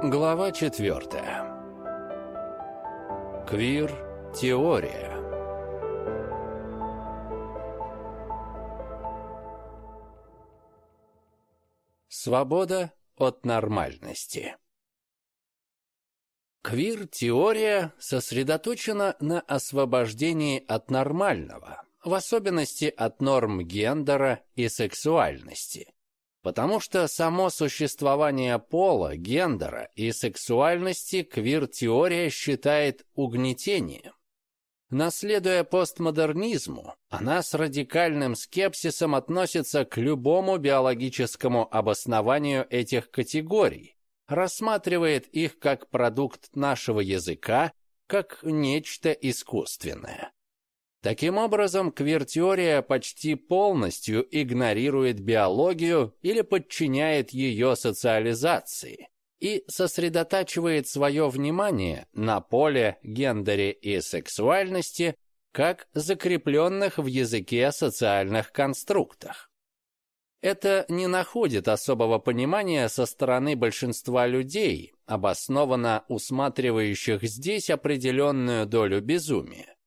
Глава четвертая. Квир-теория. Свобода от нормальности. Квир-теория сосредоточена на освобождении от нормального, в особенности от норм гендера и сексуальности, потому что само существование пола, гендера и сексуальности квир-теория считает угнетением. Наследуя постмодернизму, она с радикальным скепсисом относится к любому биологическому обоснованию этих категорий, рассматривает их как продукт нашего языка, как нечто искусственное. Таким образом, квир-теория почти полностью игнорирует биологию или подчиняет ее социализации и сосредотачивает свое внимание на поле, гендере и сексуальности как закрепленных в языке социальных конструктах. Это не находит особого понимания со стороны большинства людей, обоснованно усматривающих здесь определенную долю безумия.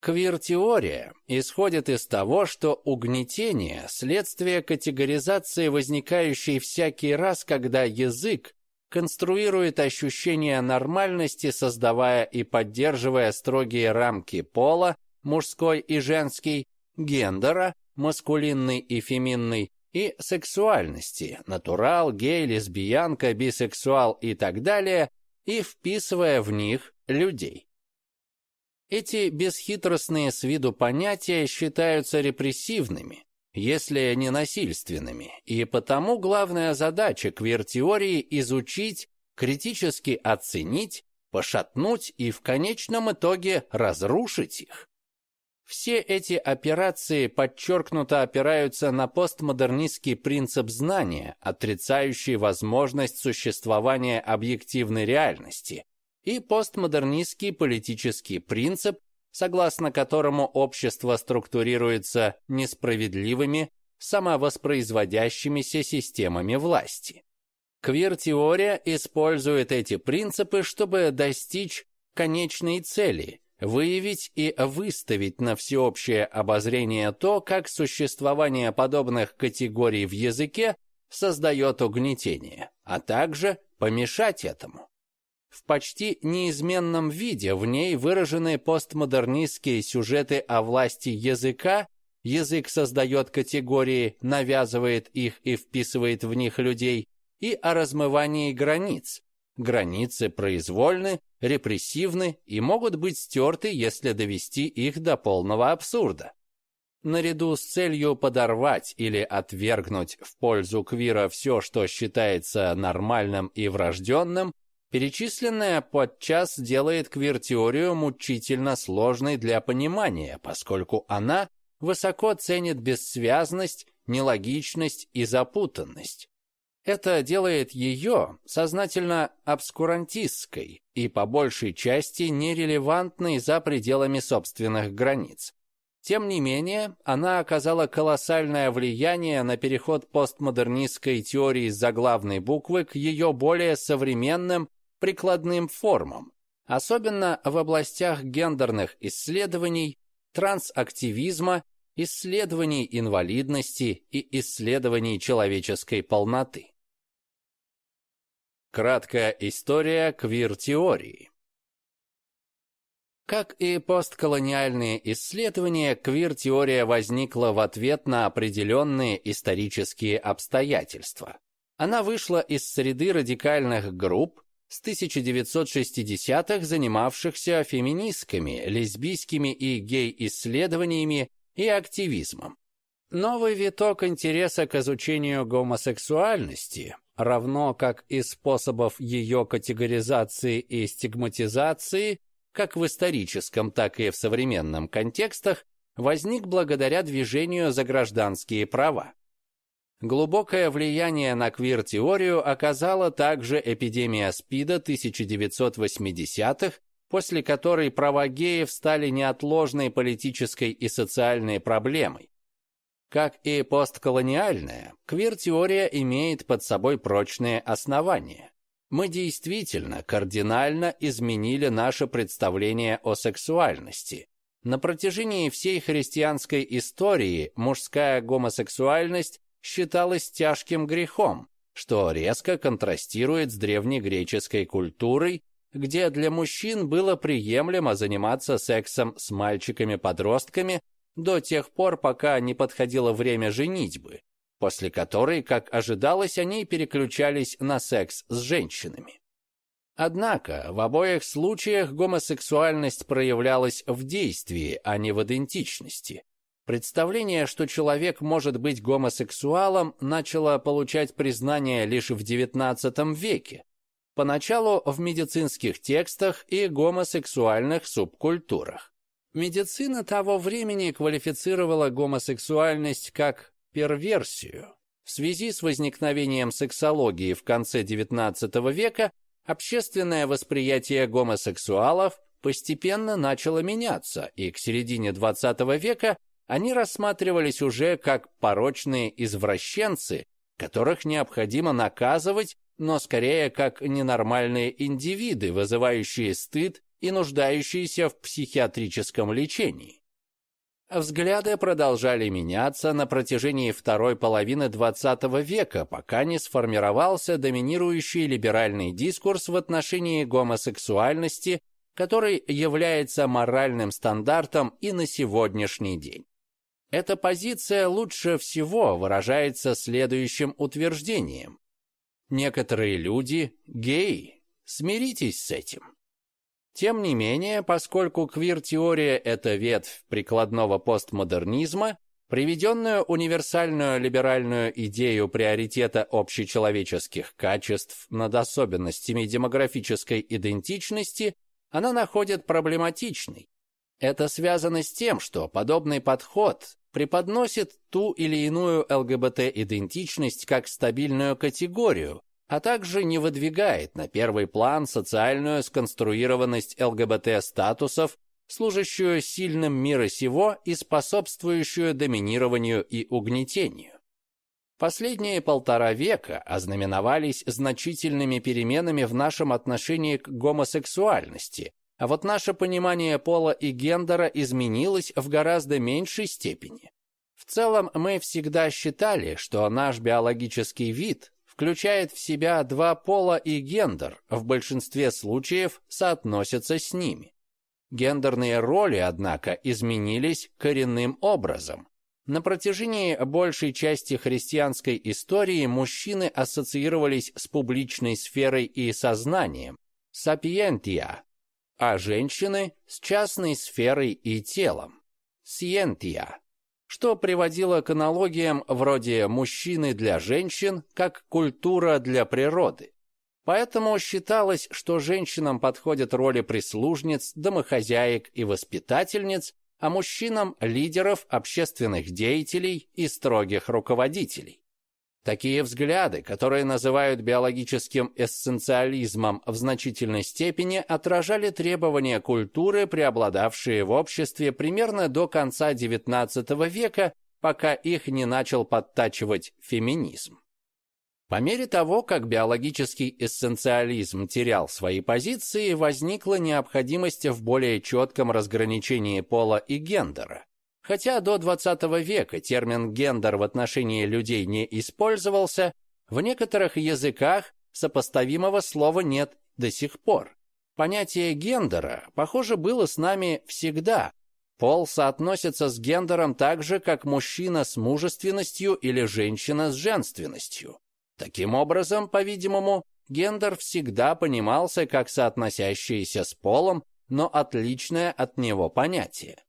Квир-теория исходит из того, что угнетение – следствие категоризации, возникающей всякий раз, когда язык конструирует ощущение нормальности, создавая и поддерживая строгие рамки пола, мужской и женский, гендера, маскулинный и феминный, и сексуальности, натурал, гей, лесбиянка, бисексуал и так далее, и вписывая в них людей. Эти бесхитростные с виду понятия считаются репрессивными, если не насильственными, и потому главная задача квир-теории – изучить, критически оценить, пошатнуть и в конечном итоге разрушить их. Все эти операции подчеркнуто опираются на постмодернистский принцип знания, отрицающий возможность существования объективной реальности, и постмодернистский политический принцип, согласно которому общество структурируется несправедливыми, самовоспроизводящимися системами власти. Квир-теория использует эти принципы, чтобы достичь конечной цели – выявить и выставить на всеобщее обозрение то, как существование подобных категорий в языке создает угнетение, а также помешать этому. В почти неизменном виде в ней выражены постмодернистские сюжеты о власти языка, язык создает категории, навязывает их и вписывает в них людей, и о размывании границ. Границы произвольны, репрессивны и могут быть стерты, если довести их до полного абсурда. Наряду с целью подорвать или отвергнуть в пользу квира все, что считается нормальным и врожденным, Перечисленное подчас делает квир-теорию мучительно сложной для понимания, поскольку она высоко ценит бессвязность, нелогичность и запутанность. Это делает ее сознательно обскурантистской и по большей части нерелевантной за пределами собственных границ. Тем не менее, она оказала колоссальное влияние на переход постмодернистской теории заглавной буквы к ее более современным прикладным формам, особенно в областях гендерных исследований, трансактивизма, исследований инвалидности и исследований человеческой полноты. Краткая история квир-теории. Как и постколониальные исследования, квир-теория возникла в ответ на определенные исторические обстоятельства. Она вышла из среды радикальных групп, с 1960-х занимавшихся феминистками, лесбийскими и гей-исследованиями и активизмом. Новый виток интереса к изучению гомосексуальности, равно как и способов ее категоризации и стигматизации, как в историческом, так и в современном контекстах, возник благодаря движению за гражданские права. Глубокое влияние на квир-теорию оказала также эпидемия СПИДа 1980-х, после которой права геев стали неотложной политической и социальной проблемой. Как и постколониальная, квир-теория имеет под собой прочные основания. Мы действительно кардинально изменили наше представление о сексуальности. На протяжении всей христианской истории мужская гомосексуальность считалась тяжким грехом, что резко контрастирует с древнегреческой культурой, где для мужчин было приемлемо заниматься сексом с мальчиками-подростками до тех пор, пока не подходило время женитьбы, после которой, как ожидалось, они переключались на секс с женщинами. Однако в обоих случаях гомосексуальность проявлялась в действии, а не в идентичности. Представление, что человек может быть гомосексуалом, начало получать признание лишь в XIX веке, поначалу в медицинских текстах и гомосексуальных субкультурах. Медицина того времени квалифицировала гомосексуальность как перверсию. В связи с возникновением сексологии в конце XIX века общественное восприятие гомосексуалов постепенно начало меняться, и к середине XX века они рассматривались уже как порочные извращенцы, которых необходимо наказывать, но скорее как ненормальные индивиды, вызывающие стыд и нуждающиеся в психиатрическом лечении. Взгляды продолжали меняться на протяжении второй половины XX века, пока не сформировался доминирующий либеральный дискурс в отношении гомосексуальности, который является моральным стандартом и на сегодняшний день. Эта позиция лучше всего выражается следующим утверждением. Некоторые люди – геи. Смиритесь с этим. Тем не менее, поскольку квир-теория – это ветвь прикладного постмодернизма, приведенную универсальную либеральную идею приоритета общечеловеческих качеств над особенностями демографической идентичности, она находит проблематичной. Это связано с тем, что подобный подход преподносит ту или иную ЛГБТ-идентичность как стабильную категорию, а также не выдвигает на первый план социальную сконструированность ЛГБТ-статусов, служащую сильным мира сего и способствующую доминированию и угнетению. Последние полтора века ознаменовались значительными переменами в нашем отношении к гомосексуальности, а вот наше понимание пола и гендера изменилось в гораздо меньшей степени. В целом мы всегда считали, что наш биологический вид включает в себя два пола и гендер, в большинстве случаев соотносятся с ними. Гендерные роли, однако, изменились коренным образом. На протяжении большей части христианской истории мужчины ассоциировались с публичной сферой и сознанием, сапиентия, а женщины – с частной сферой и телом, сиентия что приводило к аналогиям вроде «мужчины для женщин» как культура для природы. Поэтому считалось, что женщинам подходят роли прислужниц, домохозяек и воспитательниц, а мужчинам – лидеров, общественных деятелей и строгих руководителей. Такие взгляды, которые называют биологическим эссенциализмом, в значительной степени отражали требования культуры, преобладавшие в обществе примерно до конца XIX века, пока их не начал подтачивать феминизм. По мере того, как биологический эссенциализм терял свои позиции, возникла необходимость в более четком разграничении пола и гендера. Хотя до 20 века термин «гендер» в отношении людей не использовался, в некоторых языках сопоставимого слова нет до сих пор. Понятие гендера, похоже, было с нами всегда. Пол соотносится с гендером так же, как мужчина с мужественностью или женщина с женственностью. Таким образом, по-видимому, гендер всегда понимался как соотносящееся с полом, но отличное от него понятие.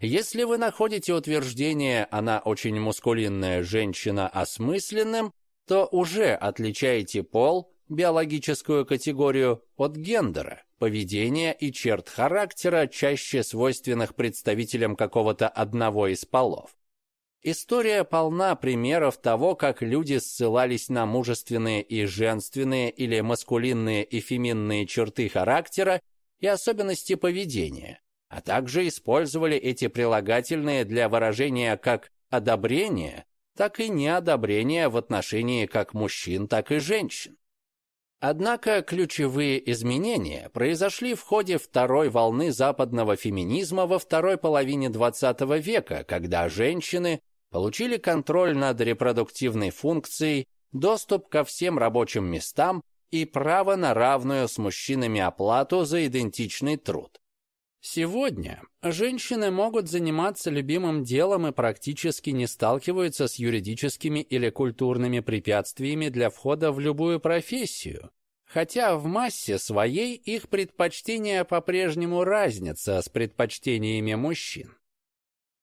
Если вы находите утверждение «она очень мускулинная женщина» осмысленным, то уже отличаете пол, биологическую категорию, от гендера, поведения и черт характера, чаще свойственных представителям какого-то одного из полов. История полна примеров того, как люди ссылались на мужественные и женственные или маскулинные и феминные черты характера и особенности поведения, а также использовали эти прилагательные для выражения как одобрение, так и неодобрение в отношении как мужчин, так и женщин. Однако ключевые изменения произошли в ходе второй волны западного феминизма во второй половине XX века, когда женщины получили контроль над репродуктивной функцией, доступ ко всем рабочим местам и право на равную с мужчинами оплату за идентичный труд. Сегодня женщины могут заниматься любимым делом и практически не сталкиваются с юридическими или культурными препятствиями для входа в любую профессию, хотя в массе своей их предпочтения по-прежнему разнятся с предпочтениями мужчин.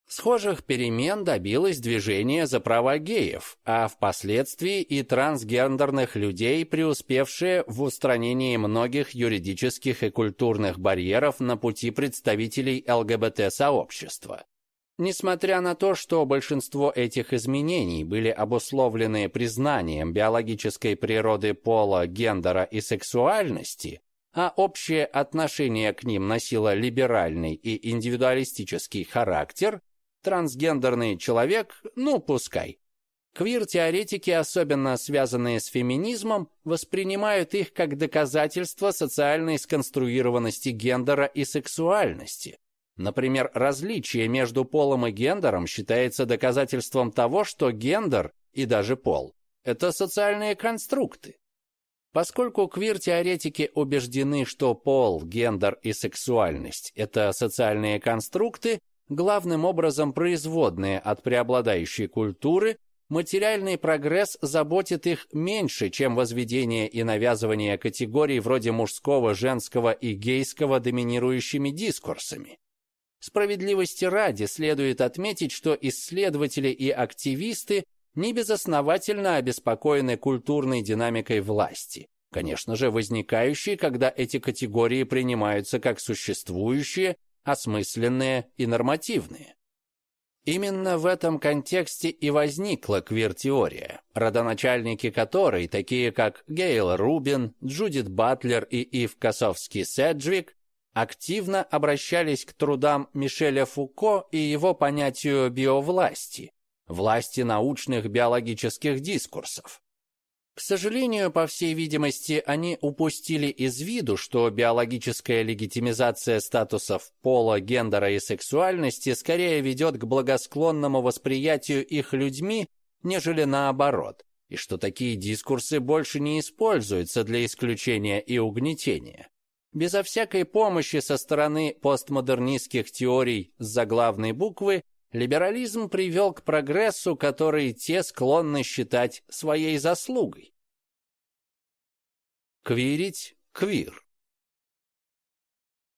Схожих перемен добилось движение за права геев, а впоследствии и трансгендерных людей, преуспевшие в устранении многих юридических и культурных барьеров на пути представителей ЛГБТ-сообщества. Несмотря на то, что большинство этих изменений были обусловлены признанием биологической природы пола, гендера и сексуальности, а общее отношение к ним носило либеральный и индивидуалистический характер, трансгендерный человек, ну, пускай. Квир-теоретики, особенно связанные с феминизмом, воспринимают их как доказательство социальной сконструированности гендера и сексуальности. Например, различие между полом и гендером считается доказательством того, что гендер и даже пол – это социальные конструкты. Поскольку квир-теоретики убеждены, что пол, гендер и сексуальность – это социальные конструкты, главным образом производные от преобладающей культуры, материальный прогресс заботит их меньше, чем возведение и навязывание категорий вроде мужского, женского и гейского доминирующими дискурсами. Справедливости ради следует отметить, что исследователи и активисты небезосновательно обеспокоены культурной динамикой власти, конечно же, возникающей, когда эти категории принимаются как существующие осмысленные и нормативные. Именно в этом контексте и возникла квир-теория, родоначальники которой, такие как Гейл Рубин, Джудит Батлер и Ив Косовский-Седжвик, активно обращались к трудам Мишеля Фуко и его понятию биовласти, власти научных биологических дискурсов. К сожалению, по всей видимости, они упустили из виду, что биологическая легитимизация статусов пола, гендера и сексуальности скорее ведет к благосклонному восприятию их людьми, нежели наоборот, и что такие дискурсы больше не используются для исключения и угнетения. Безо всякой помощи со стороны постмодернистских теорий с заглавной буквы либерализм привел к прогрессу, который те склонны считать своей заслугой. Квирить квир.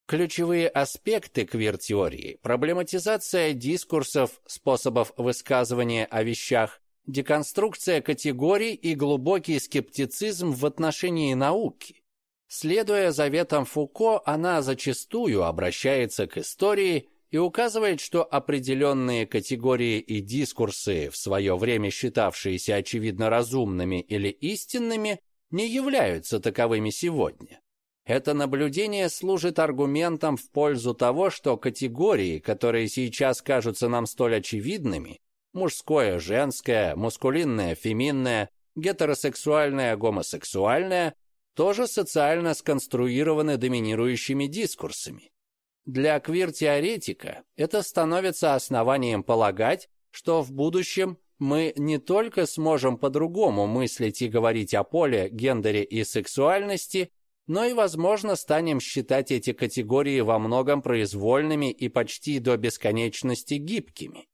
Ключевые аспекты квир-теории – проблематизация дискурсов, способов высказывания о вещах, деконструкция категорий и глубокий скептицизм в отношении науки. Следуя заветам Фуко, она зачастую обращается к истории и указывает, что определенные категории и дискурсы, в свое время считавшиеся очевидно разумными или истинными, не являются таковыми сегодня. Это наблюдение служит аргументом в пользу того, что категории, которые сейчас кажутся нам столь очевидными, мужское, женское, мускулинное, феминное, гетеросексуальное, гомосексуальное, тоже социально сконструированы доминирующими дискурсами. Для квир-теоретика это становится основанием полагать, что в будущем мы не только сможем по-другому мыслить и говорить о поле, гендере и сексуальности, но и, возможно, станем считать эти категории во многом произвольными и почти до бесконечности гибкими.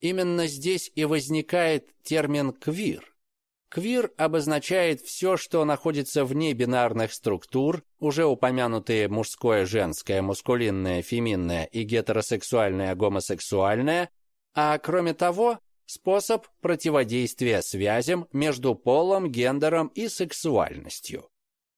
Именно здесь и возникает термин «квир». Квир обозначает все, что находится вне бинарных структур, уже упомянутые мужское, женское, мускулинное, феминное и гетеросексуальное, гомосексуальное, а кроме того, способ противодействия связям между полом, гендером и сексуальностью.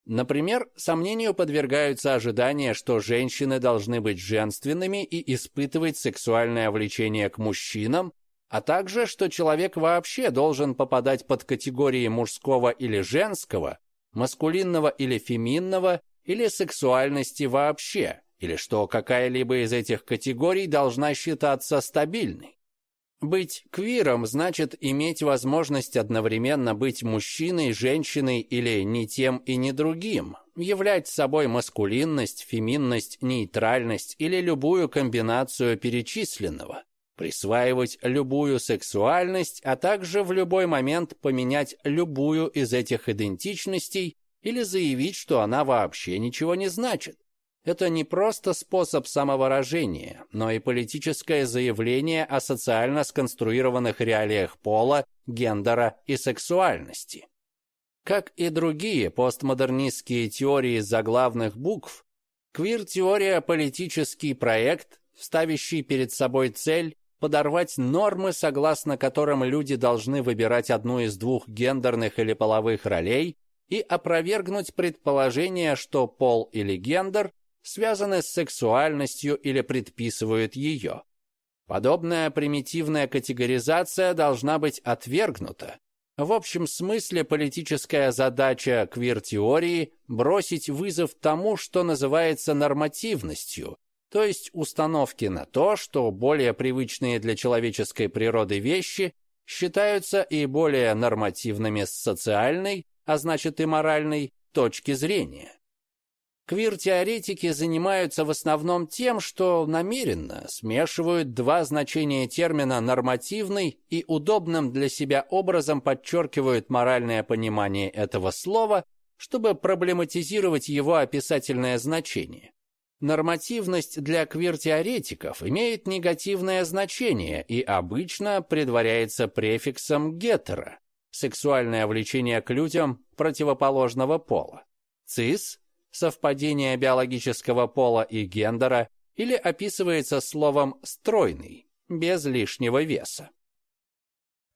Например, сомнению подвергаются ожидания, что женщины должны быть женственными и испытывать сексуальное влечение к мужчинам, а также, что человек вообще должен попадать под категории мужского или женского, маскулинного или феминного, или сексуальности вообще, или что какая-либо из этих категорий должна считаться стабильной. Быть квиром значит иметь возможность одновременно быть мужчиной, женщиной или ни тем и ни другим, являть собой маскулинность, феминность, нейтральность или любую комбинацию перечисленного, присваивать любую сексуальность, а также в любой момент поменять любую из этих идентичностей или заявить, что она вообще ничего не значит. Это не просто способ самовыражения, но и политическое заявление о социально сконструированных реалиях пола, гендера и сексуальности. Как и другие постмодернистские теории заглавных букв, квир-теория – политический проект, ставящий перед собой цель подорвать нормы, согласно которым люди должны выбирать одну из двух гендерных или половых ролей, и опровергнуть предположение, что пол или гендер связаны с сексуальностью или предписывают ее. Подобная примитивная категоризация должна быть отвергнута. В общем смысле политическая задача квир-теории – бросить вызов тому, что называется нормативностью, то есть установки на то, что более привычные для человеческой природы вещи считаются и более нормативными с социальной, а значит и моральной, точки зрения. Квир-теоретики занимаются в основном тем, что намеренно смешивают два значения термина «нормативный» и удобным для себя образом подчеркивают моральное понимание этого слова, чтобы проблематизировать его описательное значение. Нормативность для квир-теоретиков имеет негативное значение и обычно предваряется префиксом «гетеро» – сексуальное влечение к людям противоположного пола. «Цис» совпадение биологического пола и гендера или описывается словом «стройный», без лишнего веса.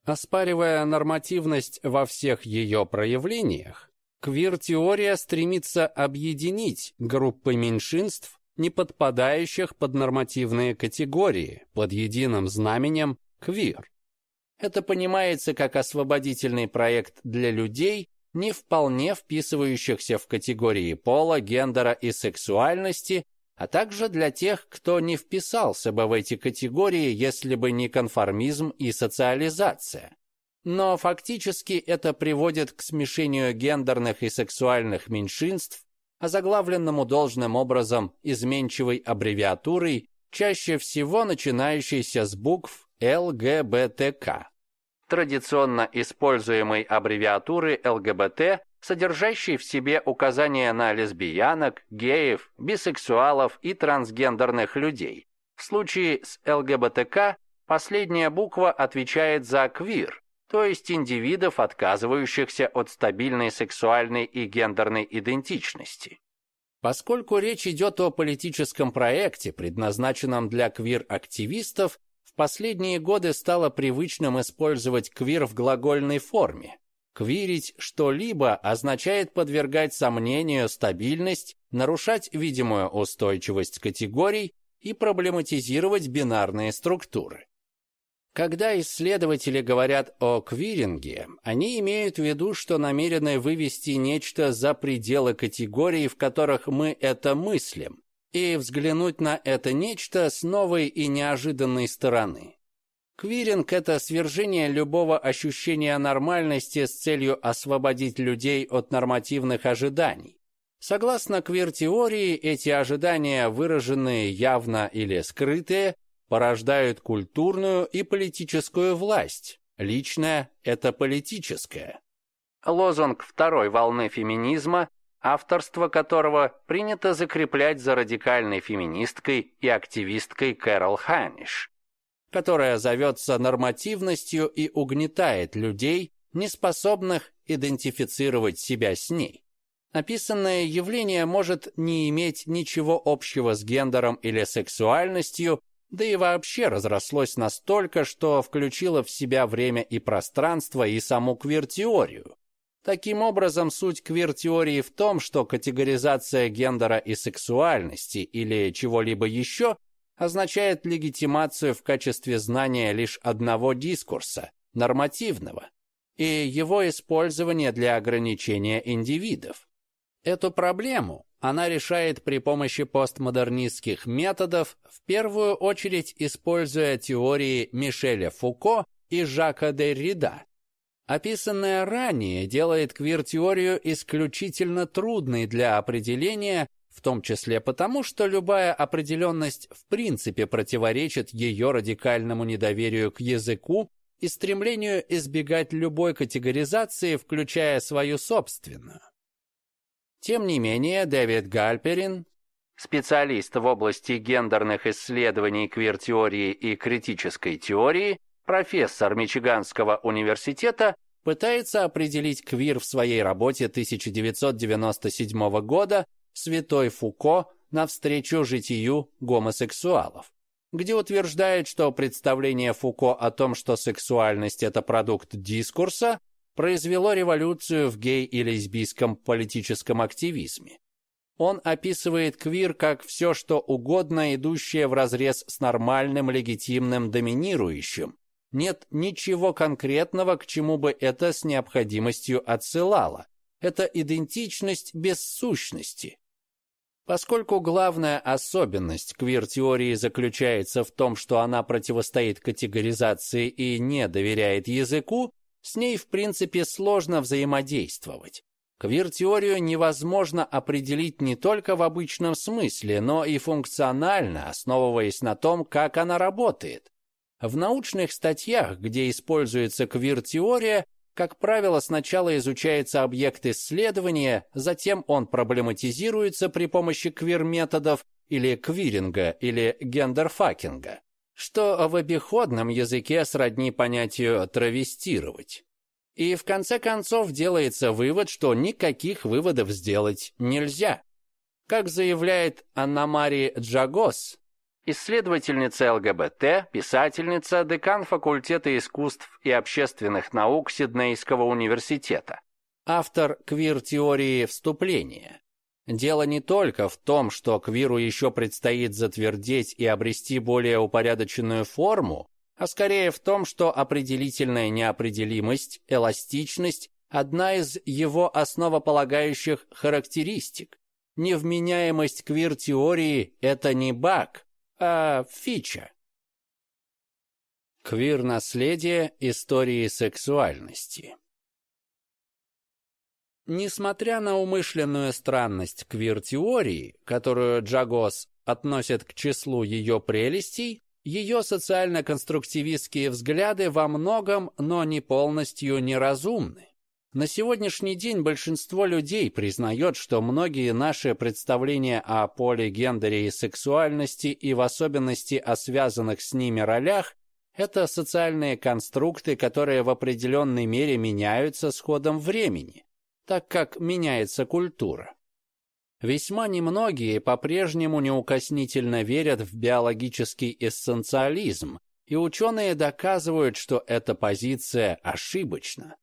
Оспаривая нормативность во всех ее проявлениях, квир-теория стремится объединить группы меньшинств, не подпадающих под нормативные категории, под единым знаменем квир. Это понимается как освободительный проект для людей, не вполне вписывающихся в категории пола, гендера и сексуальности, а также для тех, кто не вписался бы в эти категории, если бы не конформизм и социализация. Но фактически это приводит к смешению гендерных и сексуальных меньшинств, озаглавленному должным образом изменчивой аббревиатурой, чаще всего начинающейся с букв ЛГБТК традиционно используемой аббревиатуры ЛГБТ, содержащей в себе указания на лесбиянок, геев, бисексуалов и трансгендерных людей. В случае с ЛГБТК последняя буква отвечает за квир, то есть индивидов, отказывающихся от стабильной сексуальной и гендерной идентичности. Поскольку речь идет о политическом проекте, предназначенном для квир-активистов, последние годы стало привычным использовать квир в глагольной форме. Квирить что-либо означает подвергать сомнению стабильность, нарушать видимую устойчивость категорий и проблематизировать бинарные структуры. Когда исследователи говорят о квиринге, они имеют в виду, что намерены вывести нечто за пределы категорий, в которых мы это мыслим, и взглянуть на это нечто с новой и неожиданной стороны. Квиринг – это свержение любого ощущения нормальности с целью освободить людей от нормативных ожиданий. Согласно квир-теории, эти ожидания, выраженные явно или скрытые, порождают культурную и политическую власть. Личное – это политическое. Лозунг второй волны феминизма авторство которого принято закреплять за радикальной феминисткой и активисткой Кэрол Ханиш, которая зовется нормативностью и угнетает людей, не способных идентифицировать себя с ней. Описанное явление может не иметь ничего общего с гендером или сексуальностью, да и вообще разрослось настолько, что включило в себя время и пространство и саму квир-теорию. Таким образом, суть квир-теории в том, что категоризация гендера и сексуальности или чего-либо еще означает легитимацию в качестве знания лишь одного дискурса, нормативного, и его использование для ограничения индивидов. Эту проблему она решает при помощи постмодернистских методов, в первую очередь используя теории Мишеля Фуко и Жака Деррида. Описанное ранее делает квир-теорию исключительно трудной для определения, в том числе потому, что любая определенность в принципе противоречит ее радикальному недоверию к языку и стремлению избегать любой категоризации, включая свою собственную. Тем не менее, Дэвид Гальперин, специалист в области гендерных исследований квир-теории и критической теории, профессор Мичиганского университета, пытается определить квир в своей работе 1997 года «Святой Фуко навстречу житию гомосексуалов», где утверждает, что представление Фуко о том, что сексуальность – это продукт дискурса, произвело революцию в гей- и лесбийском политическом активизме. Он описывает квир как все, что угодно, идущее вразрез с нормальным, легитимным, доминирующим. Нет ничего конкретного, к чему бы это с необходимостью отсылало. Это идентичность без сущности. Поскольку главная особенность квир-теории заключается в том, что она противостоит категоризации и не доверяет языку, с ней, в принципе, сложно взаимодействовать. Квир-теорию невозможно определить не только в обычном смысле, но и функционально, основываясь на том, как она работает. В научных статьях, где используется квир-теория, как правило, сначала изучается объект исследования, затем он проблематизируется при помощи квир-методов или квиринга или гендерфакинга что в обиходном языке сродни понятию «травестировать». И в конце концов делается вывод, что никаких выводов сделать нельзя. Как заявляет Анна-Мари Джагос, исследовательница ЛГБТ, писательница, декан факультета искусств и общественных наук Сиднейского университета, автор квир-теории вступления, Дело не только в том, что квиру еще предстоит затвердеть и обрести более упорядоченную форму, а скорее в том, что определительная неопределимость, эластичность – одна из его основополагающих характеристик. Невменяемость квир-теории – это не баг, а фича. Квир-наследие истории сексуальности Несмотря на умышленную странность квир-теории, которую Джагос относит к числу ее прелестей, ее социально-конструктивистские взгляды во многом, но не полностью неразумны. На сегодняшний день большинство людей признает, что многие наши представления о поле, гендере и сексуальности, и в особенности о связанных с ними ролях, это социальные конструкты, которые в определенной мере меняются с ходом времени так как меняется культура. Весьма немногие по-прежнему неукоснительно верят в биологический эссенциализм, и ученые доказывают, что эта позиция ошибочна.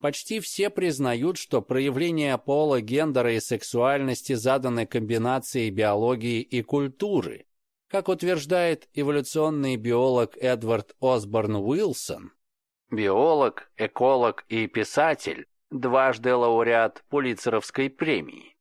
Почти все признают, что проявления пола, гендера и сексуальности заданы комбинацией биологии и культуры. Как утверждает эволюционный биолог Эдвард Осборн Уилсон, биолог, эколог и писатель, дважды лауреат Пулитцеровской премии.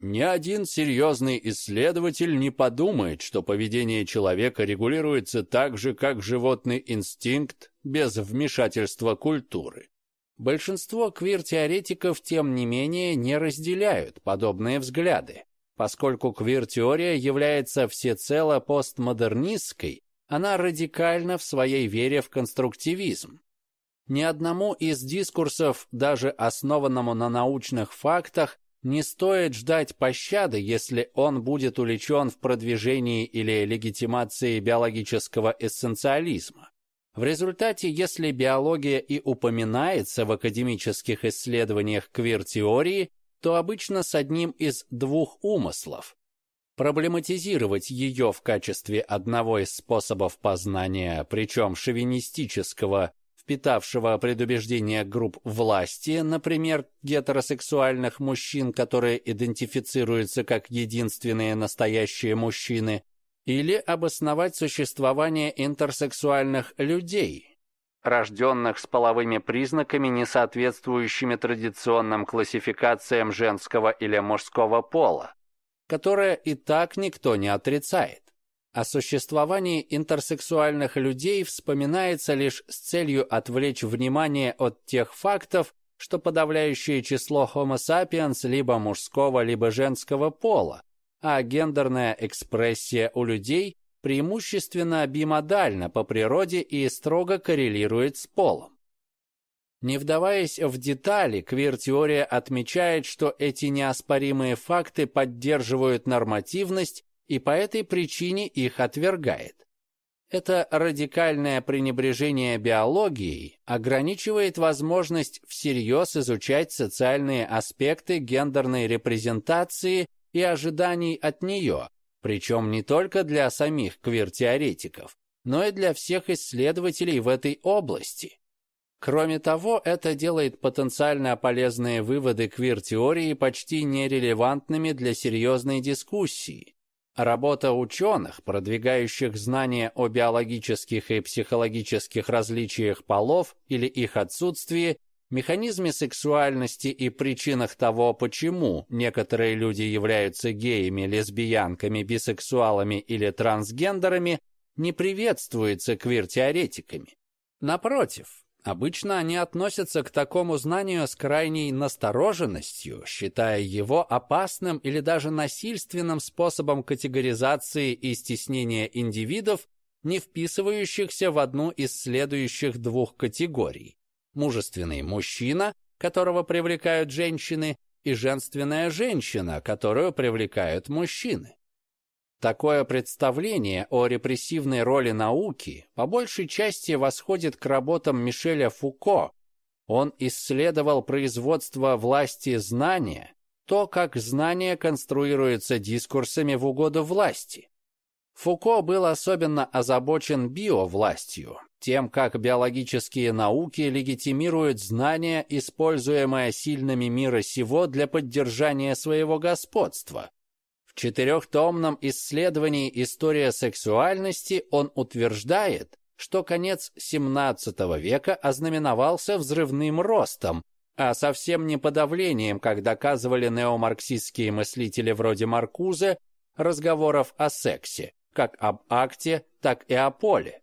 Ни один серьезный исследователь не подумает, что поведение человека регулируется так же, как животный инстинкт, без вмешательства культуры. Большинство квир-теоретиков, тем не менее, не разделяют подобные взгляды. Поскольку квир-теория является всецело постмодернистской, она радикальна в своей вере в конструктивизм. Ни одному из дискурсов, даже основанному на научных фактах, не стоит ждать пощады, если он будет увлечен в продвижении или легитимации биологического эссенциализма. В результате, если биология и упоминается в академических исследованиях квир-теории, то обычно с одним из двух умыслов. Проблематизировать ее в качестве одного из способов познания, причем шовинистического впитавшего предубеждения групп власти, например, гетеросексуальных мужчин, которые идентифицируются как единственные настоящие мужчины, или обосновать существование интерсексуальных людей, рожденных с половыми признаками, не соответствующими традиционным классификациям женского или мужского пола, которое и так никто не отрицает. О существовании интерсексуальных людей вспоминается лишь с целью отвлечь внимание от тех фактов, что подавляющее число Homo sapiens либо мужского, либо женского пола, а гендерная экспрессия у людей преимущественно бимодальна по природе и строго коррелирует с полом. Не вдаваясь в детали, квир-теория отмечает, что эти неоспоримые факты поддерживают нормативность и по этой причине их отвергает. Это радикальное пренебрежение биологией ограничивает возможность всерьез изучать социальные аспекты гендерной репрезентации и ожиданий от нее, причем не только для самих квир-теоретиков, но и для всех исследователей в этой области. Кроме того, это делает потенциально полезные выводы квир-теории почти нерелевантными для серьезной дискуссии. Работа ученых, продвигающих знания о биологических и психологических различиях полов или их отсутствии, механизме сексуальности и причинах того, почему некоторые люди являются геями, лесбиянками, бисексуалами или трансгендерами, не приветствуется квир-теоретиками. Напротив, Обычно они относятся к такому знанию с крайней настороженностью, считая его опасным или даже насильственным способом категоризации и стеснения индивидов, не вписывающихся в одну из следующих двух категорий. Мужественный мужчина, которого привлекают женщины, и женственная женщина, которую привлекают мужчины. Такое представление о репрессивной роли науки по большей части восходит к работам Мишеля Фуко. Он исследовал производство власти знания, то, как знание конструируется дискурсами в угоду власти. Фуко был особенно озабочен биовластью, тем, как биологические науки легитимируют знания, используемое сильными мира сего для поддержания своего господства, в четырехтомном исследовании «История сексуальности» он утверждает, что конец XVII века ознаменовался взрывным ростом, а совсем не подавлением, как доказывали неомарксистские мыслители вроде Маркузе, разговоров о сексе, как об акте, так и о поле.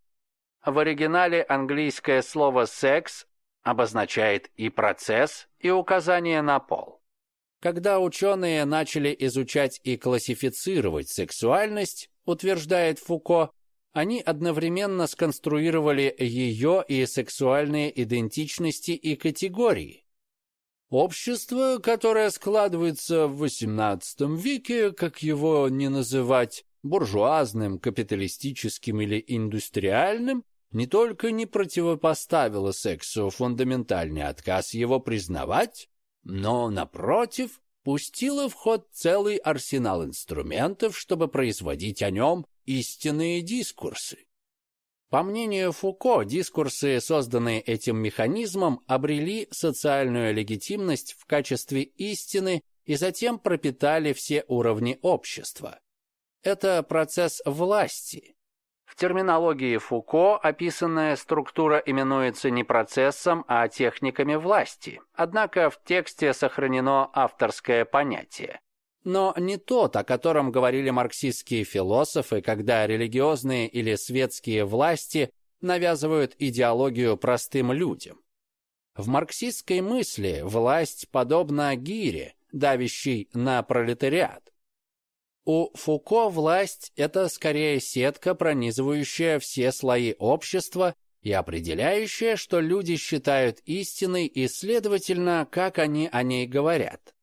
В оригинале английское слово «секс» обозначает и процесс, и указание на пол. Когда ученые начали изучать и классифицировать сексуальность, утверждает Фуко, они одновременно сконструировали ее и сексуальные идентичности и категории. Общество, которое складывается в XVIII веке, как его не называть, буржуазным, капиталистическим или индустриальным, не только не противопоставило сексу фундаментальный отказ его признавать, но, напротив, пустила в ход целый арсенал инструментов, чтобы производить о нем истинные дискурсы. По мнению Фуко, дискурсы, созданные этим механизмом, обрели социальную легитимность в качестве истины и затем пропитали все уровни общества. Это процесс власти, в терминологии Фуко описанная структура именуется не процессом, а техниками власти. Однако в тексте сохранено авторское понятие. Но не тот, о котором говорили марксистские философы, когда религиозные или светские власти навязывают идеологию простым людям. В марксистской мысли власть подобна гире, давящей на пролетариат. У Фуко власть – это скорее сетка, пронизывающая все слои общества и определяющая, что люди считают истиной и, следовательно, как они о ней говорят.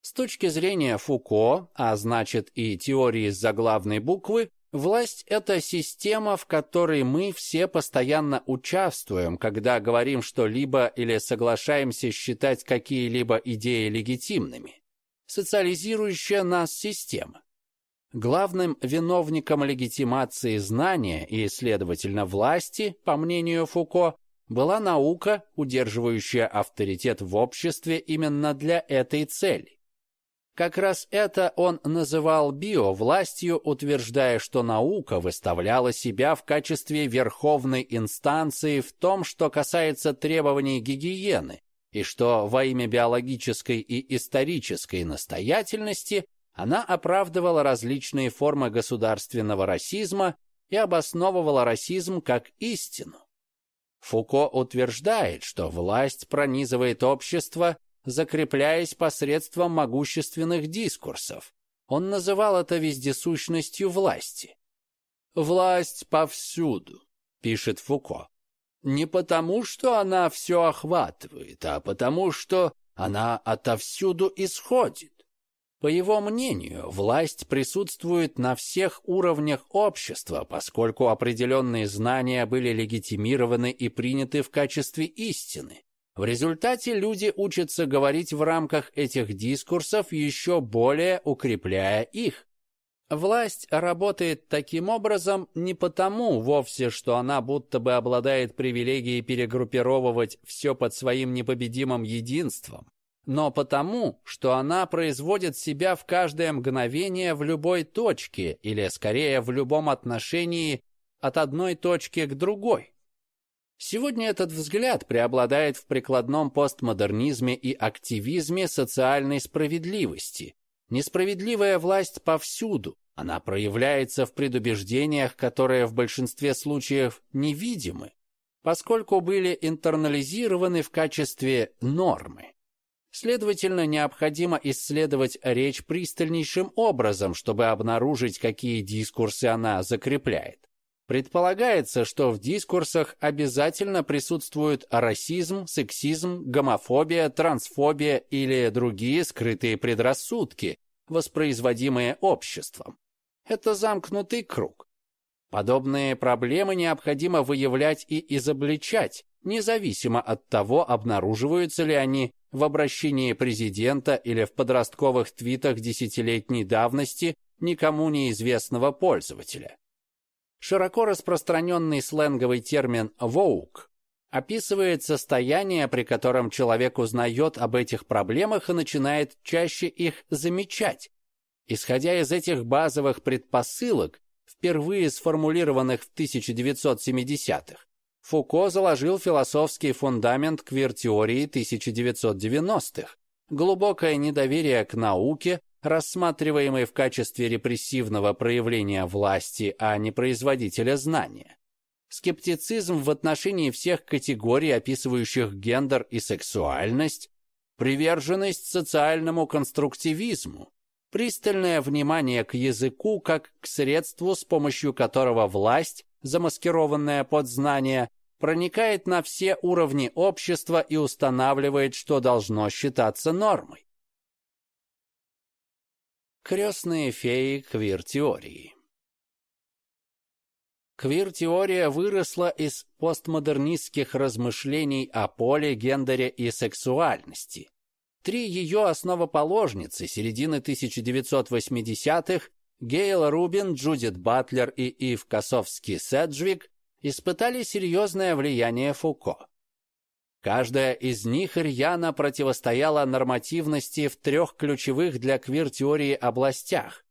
С точки зрения Фуко, а значит и теории заглавной буквы, власть – это система, в которой мы все постоянно участвуем, когда говорим что-либо или соглашаемся считать какие-либо идеи легитимными. Социализирующая нас система. Главным виновником легитимации знания и, следовательно, власти, по мнению Фуко, была наука, удерживающая авторитет в обществе именно для этой цели. Как раз это он называл биовластью, утверждая, что наука выставляла себя в качестве верховной инстанции в том, что касается требований гигиены, и что во имя биологической и исторической настоятельности Она оправдывала различные формы государственного расизма и обосновывала расизм как истину. Фуко утверждает, что власть пронизывает общество, закрепляясь посредством могущественных дискурсов. Он называл это вездесущностью власти. «Власть повсюду», — пишет Фуко. «Не потому, что она все охватывает, а потому, что она отовсюду исходит. По его мнению, власть присутствует на всех уровнях общества, поскольку определенные знания были легитимированы и приняты в качестве истины. В результате люди учатся говорить в рамках этих дискурсов, еще более укрепляя их. Власть работает таким образом не потому вовсе, что она будто бы обладает привилегией перегруппировывать все под своим непобедимым единством но потому, что она производит себя в каждое мгновение в любой точке, или скорее в любом отношении от одной точки к другой. Сегодня этот взгляд преобладает в прикладном постмодернизме и активизме социальной справедливости. Несправедливая власть повсюду, она проявляется в предубеждениях, которые в большинстве случаев невидимы, поскольку были интернализированы в качестве нормы. Следовательно, необходимо исследовать речь пристальнейшим образом, чтобы обнаружить, какие дискурсы она закрепляет. Предполагается, что в дискурсах обязательно присутствуют расизм, сексизм, гомофобия, трансфобия или другие скрытые предрассудки, воспроизводимые обществом. Это замкнутый круг. Подобные проблемы необходимо выявлять и изобличать, независимо от того, обнаруживаются ли они в обращении президента или в подростковых твитах десятилетней давности никому неизвестного пользователя. Широко распространенный сленговый термин «воук» описывает состояние, при котором человек узнает об этих проблемах и начинает чаще их замечать. Исходя из этих базовых предпосылок, впервые сформулированных в 1970-х, Фуко заложил философский фундамент квир-теории 1990-х, глубокое недоверие к науке, рассматриваемой в качестве репрессивного проявления власти, а не производителя знания. Скептицизм в отношении всех категорий, описывающих гендер и сексуальность, приверженность социальному конструктивизму, пристальное внимание к языку как к средству, с помощью которого власть замаскированное под знание, проникает на все уровни общества и устанавливает, что должно считаться нормой. Крестные феи квир-теории Квир-теория выросла из постмодернистских размышлений о поле, гендере и сексуальности. Три ее основоположницы середины 1980-х Гейл Рубин, Джудит Батлер и Ив Косовский-Седжвик испытали серьезное влияние Фуко. Каждая из них рьяно противостояла нормативности в трех ключевых для квир-теории областях.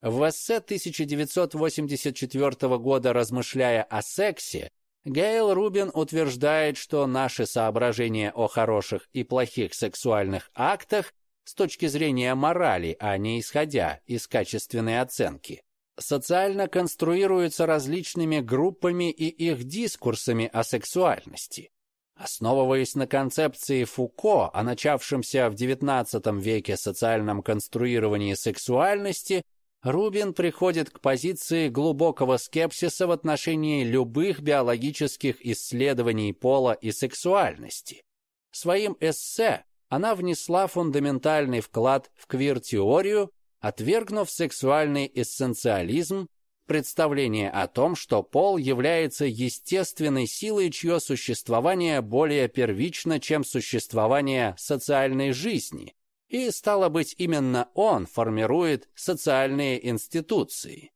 В эссе 1984 года «Размышляя о сексе» Гейл Рубин утверждает, что наши соображения о хороших и плохих сексуальных актах с точки зрения морали, а не исходя из качественной оценки, социально конструируются различными группами и их дискурсами о сексуальности. Основываясь на концепции Фуко о начавшемся в XIX веке социальном конструировании сексуальности, Рубин приходит к позиции глубокого скепсиса в отношении любых биологических исследований пола и сексуальности. Своим эссе она внесла фундаментальный вклад в квир-теорию, отвергнув сексуальный эссенциализм, представление о том, что пол является естественной силой, чье существование более первично, чем существование социальной жизни, и, стало быть, именно он формирует социальные институции.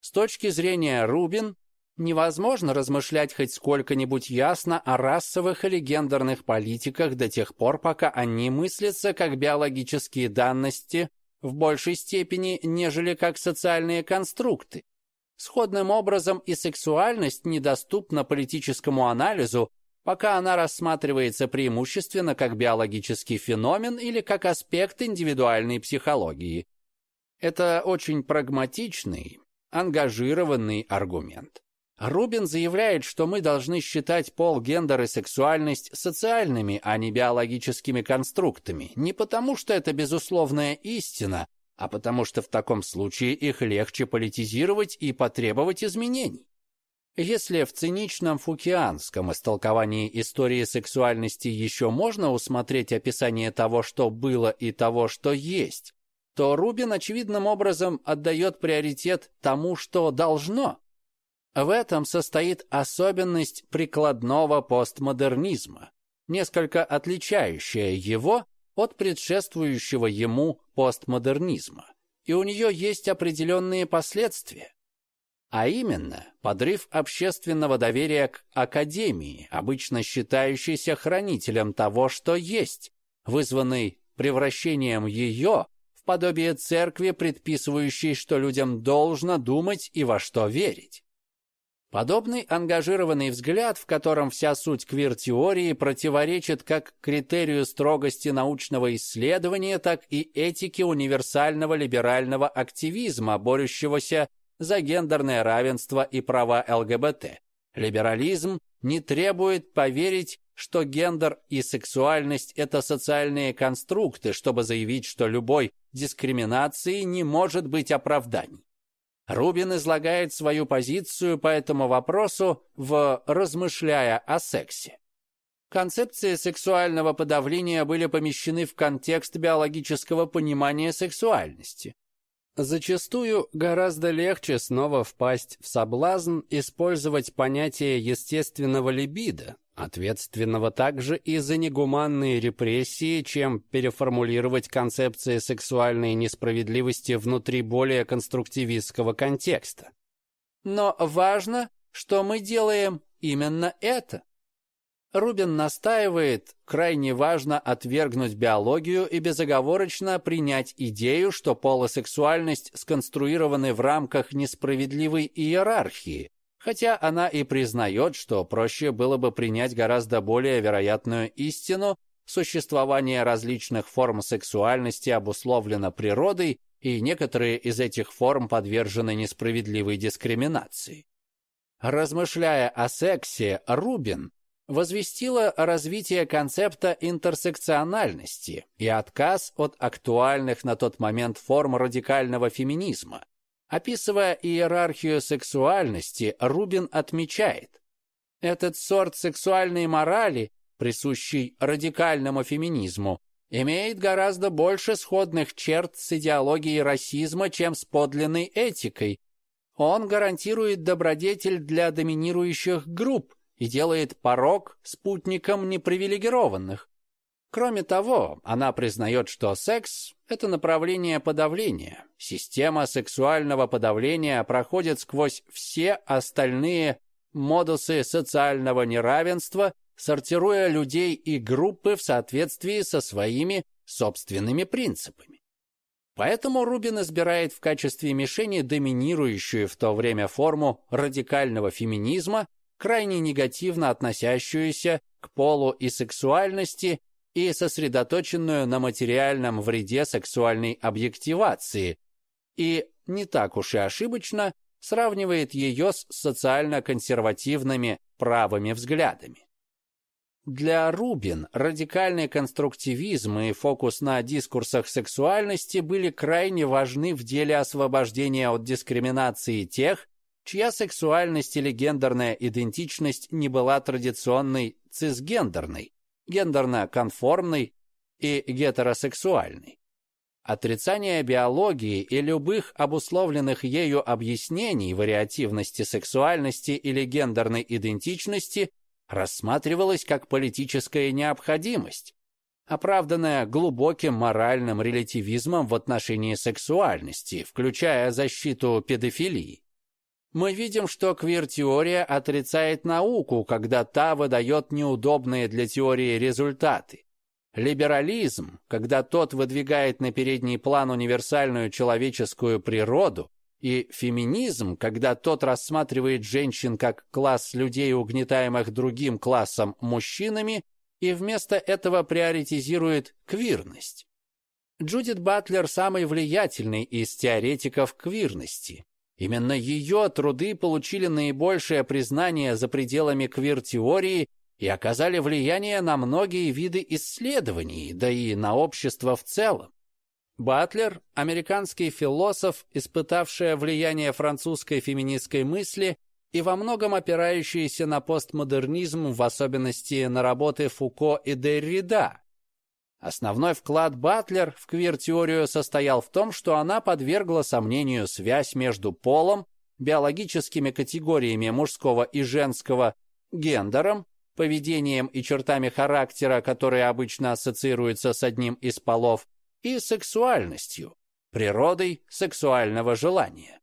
С точки зрения Рубин, Невозможно размышлять хоть сколько-нибудь ясно о расовых или гендерных политиках до тех пор, пока они мыслятся как биологические данности в большей степени, нежели как социальные конструкты. Сходным образом и сексуальность недоступна политическому анализу, пока она рассматривается преимущественно как биологический феномен или как аспект индивидуальной психологии. Это очень прагматичный, ангажированный аргумент. Рубин заявляет, что мы должны считать пол, гендер и сексуальность социальными, а не биологическими конструктами, не потому что это безусловная истина, а потому что в таком случае их легче политизировать и потребовать изменений. Если в циничном фукианском истолковании истории сексуальности еще можно усмотреть описание того, что было и того, что есть, то Рубин очевидным образом отдает приоритет тому, что должно. В этом состоит особенность прикладного постмодернизма, несколько отличающая его от предшествующего ему постмодернизма, и у нее есть определенные последствия. А именно, подрыв общественного доверия к академии, обычно считающейся хранителем того, что есть, вызванный превращением ее в подобие церкви, предписывающей, что людям должно думать и во что верить. Подобный ангажированный взгляд, в котором вся суть квир-теории противоречит как критерию строгости научного исследования, так и этике универсального либерального активизма, борющегося за гендерное равенство и права ЛГБТ. Либерализм не требует поверить, что гендер и сексуальность – это социальные конструкты, чтобы заявить, что любой дискриминации не может быть оправданий. Рубин излагает свою позицию по этому вопросу в «Размышляя о сексе». Концепции сексуального подавления были помещены в контекст биологического понимания сексуальности. Зачастую гораздо легче снова впасть в соблазн использовать понятие естественного либидо, ответственного также и за негуманные репрессии, чем переформулировать концепции сексуальной несправедливости внутри более конструктивистского контекста. Но важно, что мы делаем именно это. Рубин настаивает, крайне важно отвергнуть биологию и безоговорочно принять идею, что полосексуальность сконструированы в рамках несправедливой иерархии, хотя она и признает, что проще было бы принять гораздо более вероятную истину, существование различных форм сексуальности обусловлено природой, и некоторые из этих форм подвержены несправедливой дискриминации. Размышляя о сексе, Рубин возвестила развитие концепта интерсекциональности и отказ от актуальных на тот момент форм радикального феминизма, Описывая иерархию сексуальности, Рубин отмечает, этот сорт сексуальной морали, присущий радикальному феминизму, имеет гораздо больше сходных черт с идеологией расизма, чем с подлинной этикой. Он гарантирует добродетель для доминирующих групп и делает порог спутником непривилегированных. Кроме того, она признает, что секс – это направление подавления. Система сексуального подавления проходит сквозь все остальные модусы социального неравенства, сортируя людей и группы в соответствии со своими собственными принципами. Поэтому Рубин избирает в качестве мишени доминирующую в то время форму радикального феминизма, крайне негативно относящуюся к полу и сексуальности и сосредоточенную на материальном вреде сексуальной объективации, и не так уж и ошибочно сравнивает ее с социально-консервативными правыми взглядами. Для Рубин радикальный конструктивизм и фокус на дискурсах сексуальности были крайне важны в деле освобождения от дискриминации тех, чья сексуальность или гендерная идентичность не была традиционной цисгендерной, гендерно-конформный и гетеросексуальный. Отрицание биологии и любых обусловленных ею объяснений вариативности сексуальности или гендерной идентичности рассматривалось как политическая необходимость, оправданная глубоким моральным релятивизмом в отношении сексуальности, включая защиту педофилии. Мы видим, что квир-теория отрицает науку, когда та выдает неудобные для теории результаты. Либерализм, когда тот выдвигает на передний план универсальную человеческую природу, и феминизм, когда тот рассматривает женщин как класс людей, угнетаемых другим классом мужчинами, и вместо этого приоритизирует квирность. Джудит Батлер самый влиятельный из теоретиков квирности. Именно ее труды получили наибольшее признание за пределами квир-теории и оказали влияние на многие виды исследований, да и на общество в целом. Батлер – американский философ, испытавший влияние французской феминистской мысли и во многом опирающийся на постмодернизм, в особенности на работы Фуко и Деррида. Основной вклад Батлер в квир-теорию состоял в том, что она подвергла сомнению связь между полом, биологическими категориями мужского и женского, гендером, поведением и чертами характера, которые обычно ассоциируются с одним из полов, и сексуальностью, природой сексуального желания.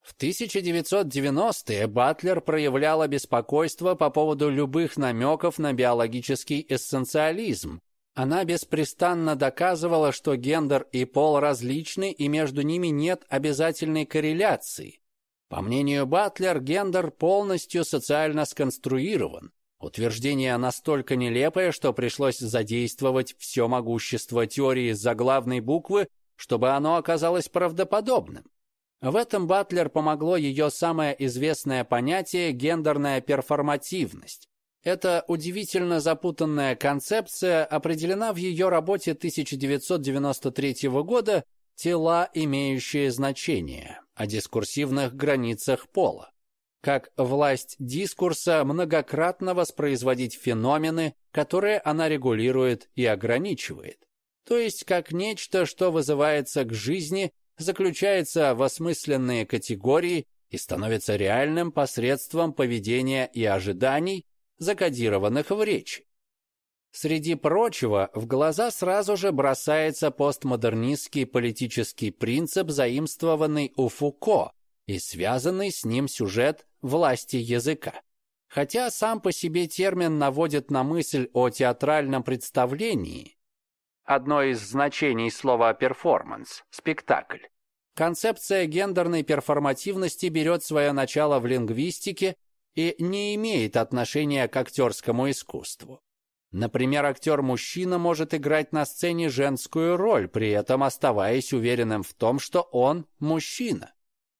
В 1990-е Батлер проявляла беспокойство по поводу любых намеков на биологический эссенциализм, она беспрестанно доказывала, что гендер и пол различны и между ними нет обязательной корреляции. По мнению Батлер, гендер полностью социально сконструирован. Утверждение настолько нелепое, что пришлось задействовать все могущество теории заглавной буквы, чтобы оно оказалось правдоподобным. В этом Батлер помогло ее самое известное понятие – гендерная перформативность. Эта удивительно запутанная концепция определена в ее работе 1993 года «Тела, имеющие значение» о дискурсивных границах пола. Как власть дискурса многократно воспроизводить феномены, которые она регулирует и ограничивает. То есть как нечто, что вызывается к жизни, заключается в осмысленные категории и становится реальным посредством поведения и ожиданий, закодированных в речи. Среди прочего, в глаза сразу же бросается постмодернистский политический принцип, заимствованный у Фуко и связанный с ним сюжет власти языка. Хотя сам по себе термин наводит на мысль о театральном представлении, одно из значений слова «перформанс» – спектакль. Концепция гендерной перформативности берет свое начало в лингвистике и не имеет отношения к актерскому искусству. Например, актер-мужчина может играть на сцене женскую роль, при этом оставаясь уверенным в том, что он мужчина.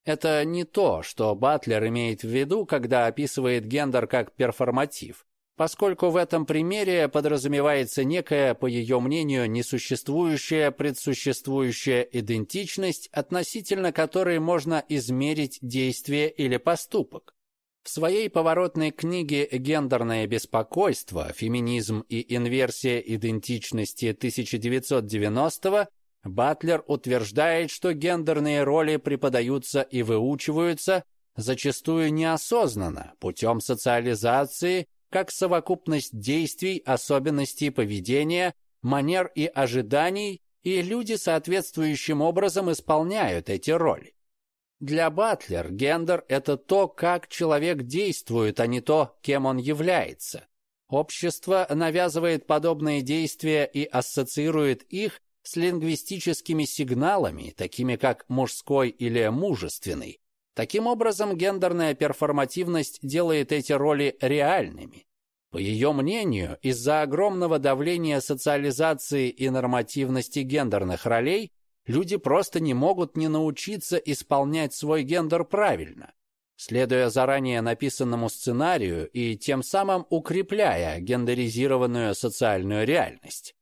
Это не то, что Батлер имеет в виду, когда описывает гендер как перформатив, поскольку в этом примере подразумевается некая, по ее мнению, несуществующая предсуществующая идентичность, относительно которой можно измерить действие или поступок. В своей поворотной книге «Гендерное беспокойство. Феминизм и инверсия идентичности 1990-го» Батлер утверждает, что гендерные роли преподаются и выучиваются зачастую неосознанно, путем социализации, как совокупность действий, особенностей поведения, манер и ожиданий, и люди соответствующим образом исполняют эти роли. Для Батлер гендер – это то, как человек действует, а не то, кем он является. Общество навязывает подобные действия и ассоциирует их с лингвистическими сигналами, такими как мужской или мужественный. Таким образом, гендерная перформативность делает эти роли реальными. По ее мнению, из-за огромного давления социализации и нормативности гендерных ролей Люди просто не могут не научиться исполнять свой гендер правильно, следуя заранее написанному сценарию и тем самым укрепляя гендеризированную социальную реальность.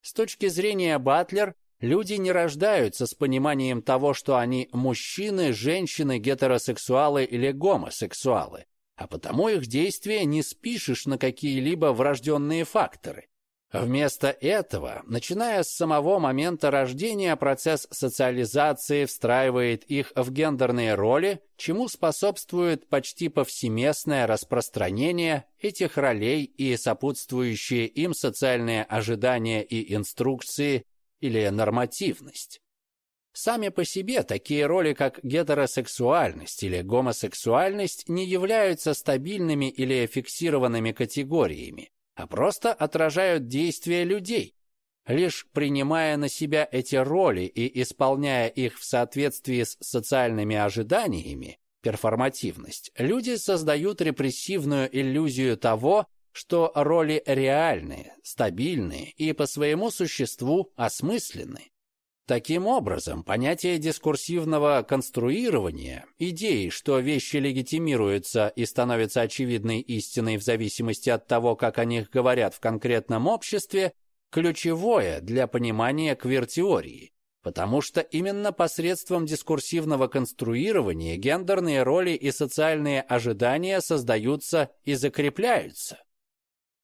С точки зрения Батлер, люди не рождаются с пониманием того, что они мужчины, женщины, гетеросексуалы или гомосексуалы, а потому их действия не спишешь на какие-либо врожденные факторы. Вместо этого, начиная с самого момента рождения, процесс социализации встраивает их в гендерные роли, чему способствует почти повсеместное распространение этих ролей и сопутствующие им социальные ожидания и инструкции или нормативность. Сами по себе такие роли, как гетеросексуальность или гомосексуальность, не являются стабильными или фиксированными категориями а просто отражают действия людей. Лишь принимая на себя эти роли и исполняя их в соответствии с социальными ожиданиями, перформативность, люди создают репрессивную иллюзию того, что роли реальные, стабильные и по своему существу осмысленны. Таким образом, понятие дискурсивного конструирования, идеи, что вещи легитимируются и становятся очевидной истиной в зависимости от того, как о них говорят в конкретном обществе, ключевое для понимания квир-теории, потому что именно посредством дискурсивного конструирования гендерные роли и социальные ожидания создаются и закрепляются.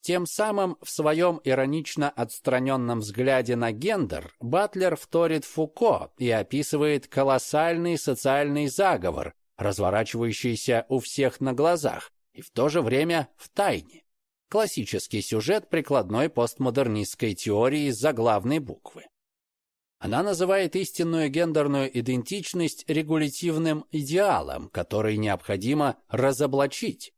Тем самым в своем иронично отстраненном взгляде на гендер Батлер вторит Фуко и описывает колоссальный социальный заговор, разворачивающийся у всех на глазах и в то же время в тайне. Классический сюжет прикладной постмодернистской теории заглавной буквы. Она называет истинную гендерную идентичность регулятивным идеалом, который необходимо разоблачить,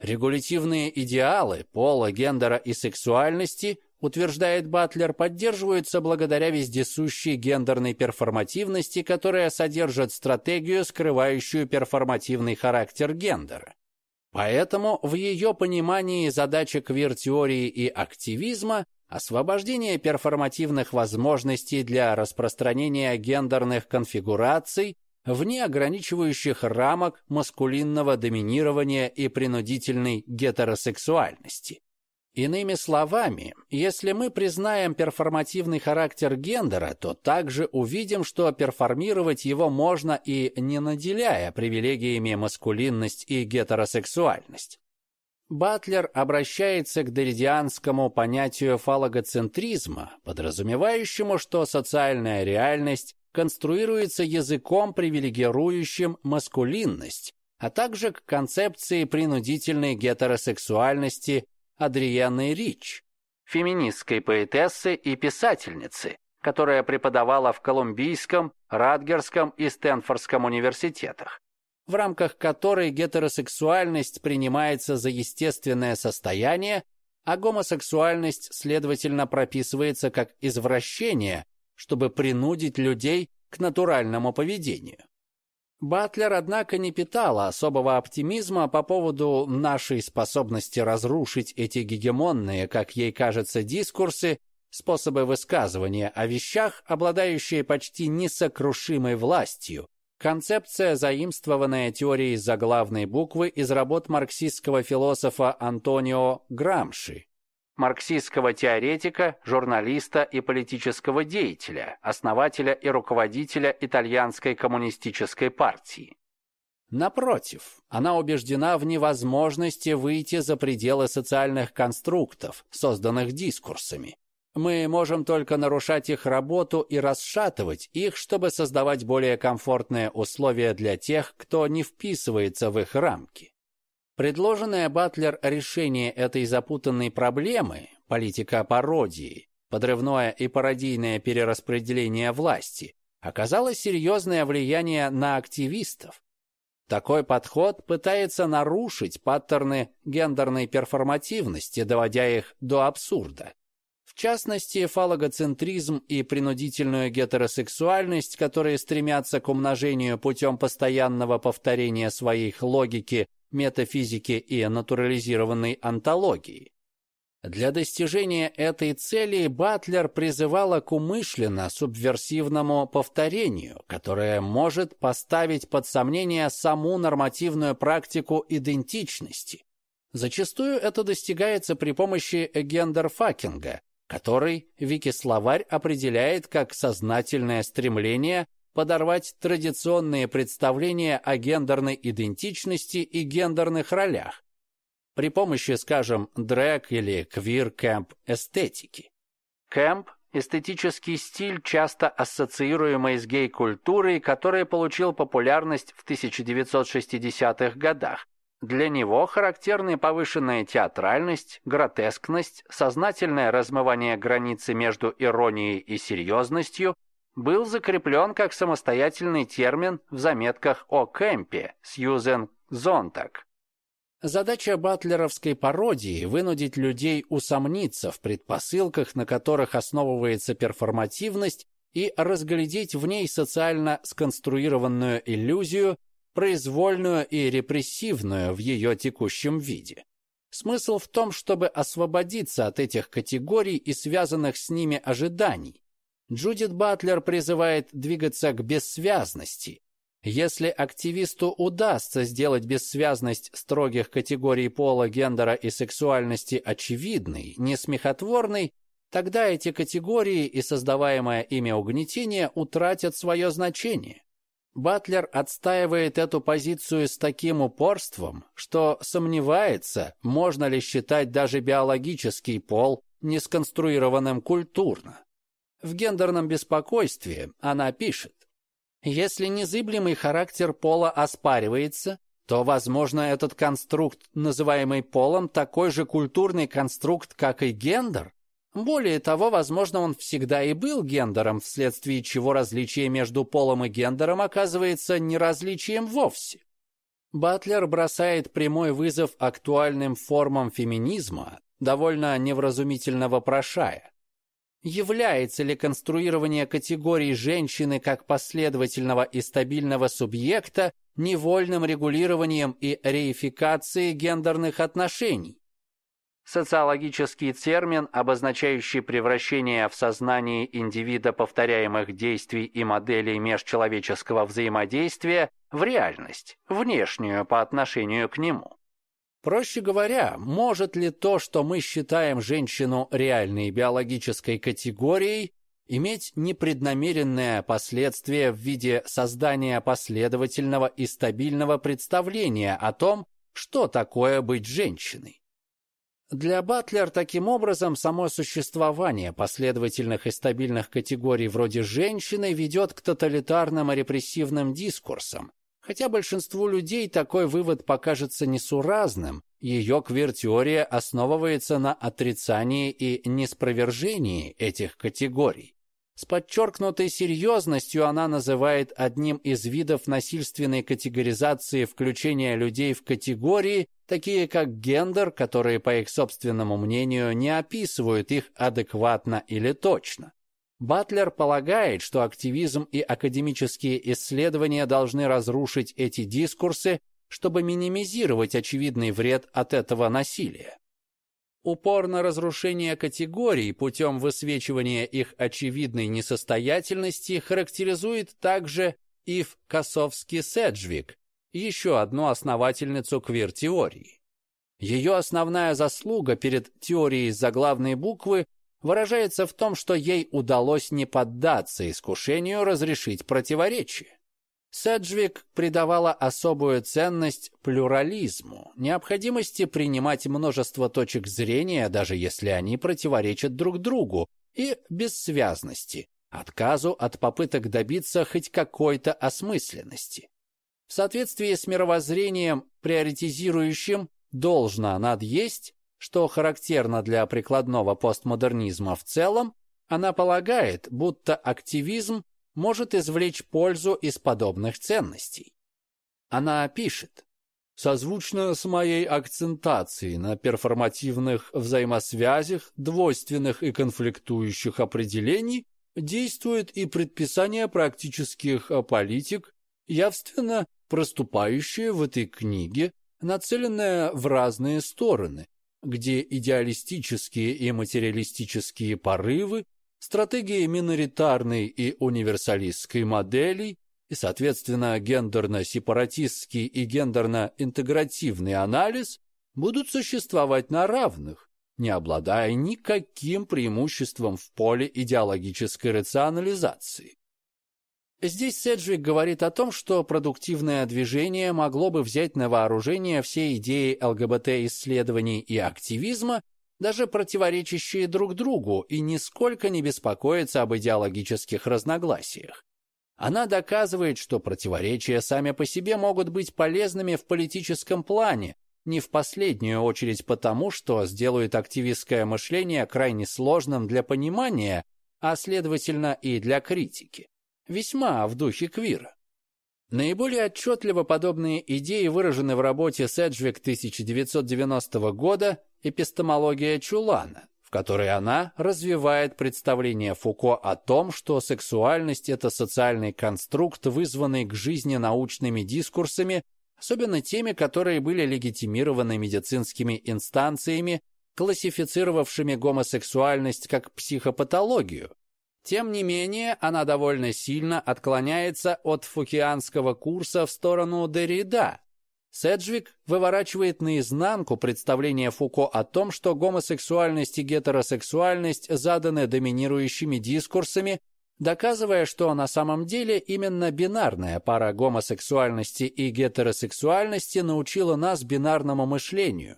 Регулятивные идеалы пола, гендера и сексуальности, утверждает Батлер, поддерживаются благодаря вездесущей гендерной перформативности, которая содержит стратегию, скрывающую перформативный характер гендера. Поэтому в ее понимании задача квир-теории и активизма – освобождение перформативных возможностей для распространения гендерных конфигураций вне ограничивающих рамок маскулинного доминирования и принудительной гетеросексуальности. Иными словами, если мы признаем перформативный характер гендера, то также увидим, что перформировать его можно и не наделяя привилегиями маскулинность и гетеросексуальность. Батлер обращается к деридианскому понятию фалогоцентризма, подразумевающему, что социальная реальность конструируется языком, привилегирующим маскулинность, а также к концепции принудительной гетеросексуальности Адрианы Рич, феминистской поэтессы и писательницы, которая преподавала в Колумбийском, Радгерском и Стэнфордском университетах, в рамках которой гетеросексуальность принимается за естественное состояние, а гомосексуальность, следовательно, прописывается как извращение, чтобы принудить людей к натуральному поведению. Батлер, однако, не питала особого оптимизма по поводу нашей способности разрушить эти гегемонные, как ей кажется, дискурсы, способы высказывания о вещах, обладающие почти несокрушимой властью, концепция, заимствованная теорией заглавной буквы из работ марксистского философа Антонио Грамши, марксистского теоретика, журналиста и политического деятеля, основателя и руководителя итальянской коммунистической партии. Напротив, она убеждена в невозможности выйти за пределы социальных конструктов, созданных дискурсами. Мы можем только нарушать их работу и расшатывать их, чтобы создавать более комфортные условия для тех, кто не вписывается в их рамки. Предложенное Батлер решение этой запутанной проблемы, политика пародии, подрывное и пародийное перераспределение власти, оказало серьезное влияние на активистов. Такой подход пытается нарушить паттерны гендерной перформативности, доводя их до абсурда. В частности, фалогоцентризм и принудительную гетеросексуальность, которые стремятся к умножению путем постоянного повторения своих логики метафизики и натурализированной антологии. Для достижения этой цели Батлер призывала к умышленно субверсивному повторению, которое может поставить под сомнение саму нормативную практику идентичности. Зачастую это достигается при помощи гендерфакинга, который Вики-словарь определяет как сознательное стремление подорвать традиционные представления о гендерной идентичности и гендерных ролях при помощи, скажем, дрэк или квир-кэмп эстетики. Кэмп – эстетический стиль, часто ассоциируемый с гей-культурой, который получил популярность в 1960-х годах. Для него характерны повышенная театральность, гротескность, сознательное размывание границы между иронией и серьезностью, был закреплен как самостоятельный термин в заметках о Кэмпе Сьюзен Зонтак. Задача батлеровской пародии – вынудить людей усомниться в предпосылках, на которых основывается перформативность, и разглядеть в ней социально сконструированную иллюзию, произвольную и репрессивную в ее текущем виде. Смысл в том, чтобы освободиться от этих категорий и связанных с ними ожиданий. Джудит Батлер призывает двигаться к бессвязности. Если активисту удастся сделать бессвязность строгих категорий пола, гендера и сексуальности очевидной, несмехотворной, тогда эти категории и создаваемое ими угнетение утратят свое значение. Батлер отстаивает эту позицию с таким упорством, что сомневается, можно ли считать даже биологический пол несконструированным культурно. В гендерном беспокойстве она пишет, «Если незыблемый характер пола оспаривается, то, возможно, этот конструкт, называемый полом, такой же культурный конструкт, как и гендер, более того, возможно, он всегда и был гендером, вследствие чего различие между полом и гендером оказывается не различием вовсе. Батлер бросает прямой вызов актуальным формам феминизма, довольно невразумительно вопрошая. Является ли конструирование категории женщины как последовательного и стабильного субъекта невольным регулированием и реификацией гендерных отношений? социологический термин, обозначающий превращение в сознании индивида повторяемых действий и моделей межчеловеческого взаимодействия в реальность, внешнюю по отношению к нему. Проще говоря, может ли то, что мы считаем женщину реальной биологической категорией, иметь непреднамеренное последствие в виде создания последовательного и стабильного представления о том, что такое быть женщиной? Для Батлер таким образом само существование последовательных и стабильных категорий вроде женщины ведет к тоталитарным и репрессивным дискурсам. Хотя большинству людей такой вывод покажется несуразным, ее квир-теория основывается на отрицании и неспровержении этих категорий. С подчеркнутой серьезностью она называет одним из видов насильственной категоризации включения людей в категории, такие как гендер, которые, по их собственному мнению, не описывают их адекватно или точно. Батлер полагает, что активизм и академические исследования должны разрушить эти дискурсы, чтобы минимизировать очевидный вред от этого насилия. Упор на разрушение категорий путем высвечивания их очевидной несостоятельности характеризует также Ив Косовский-Седжвик, еще одну основательницу квир-теории. Ее основная заслуга перед теорией заглавной буквы выражается в том, что ей удалось не поддаться искушению разрешить противоречие. Седжвик придавала особую ценность плюрализму, необходимости принимать множество точек зрения, даже если они противоречат друг другу, и бессвязности, отказу от попыток добиться хоть какой-то осмысленности. В соответствии с мировоззрением, приоритизирующим «должно над есть», что характерно для прикладного постмодернизма в целом, она полагает, будто активизм может извлечь пользу из подобных ценностей. Она пишет, созвучно с моей акцентацией на перформативных взаимосвязях, двойственных и конфликтующих определений, действует и предписание практических политик, явственно проступающее в этой книге, нацеленное в разные стороны, где идеалистические и материалистические порывы стратегии миноритарной и универсалистской моделей и, соответственно, гендерно-сепаратистский и гендерно-интегративный анализ будут существовать на равных, не обладая никаким преимуществом в поле идеологической рационализации. Здесь Седжвик говорит о том, что продуктивное движение могло бы взять на вооружение все идеи ЛГБТ-исследований и активизма даже противоречащие друг другу, и нисколько не беспокоится об идеологических разногласиях. Она доказывает, что противоречия сами по себе могут быть полезными в политическом плане, не в последнюю очередь потому, что сделают активистское мышление крайне сложным для понимания, а следовательно и для критики. Весьма в духе квира. Наиболее отчетливо подобные идеи выражены в работе Седжвик 1990 года «Эпистемология Чулана», в которой она развивает представление Фуко о том, что сексуальность – это социальный конструкт, вызванный к жизни научными дискурсами, особенно теми, которые были легитимированы медицинскими инстанциями, классифицировавшими гомосексуальность как психопатологию. Тем не менее, она довольно сильно отклоняется от фукианского курса в сторону Деррида. Седжвик выворачивает наизнанку представление Фуко о том, что гомосексуальность и гетеросексуальность заданы доминирующими дискурсами, доказывая, что на самом деле именно бинарная пара гомосексуальности и гетеросексуальности научила нас бинарному мышлению.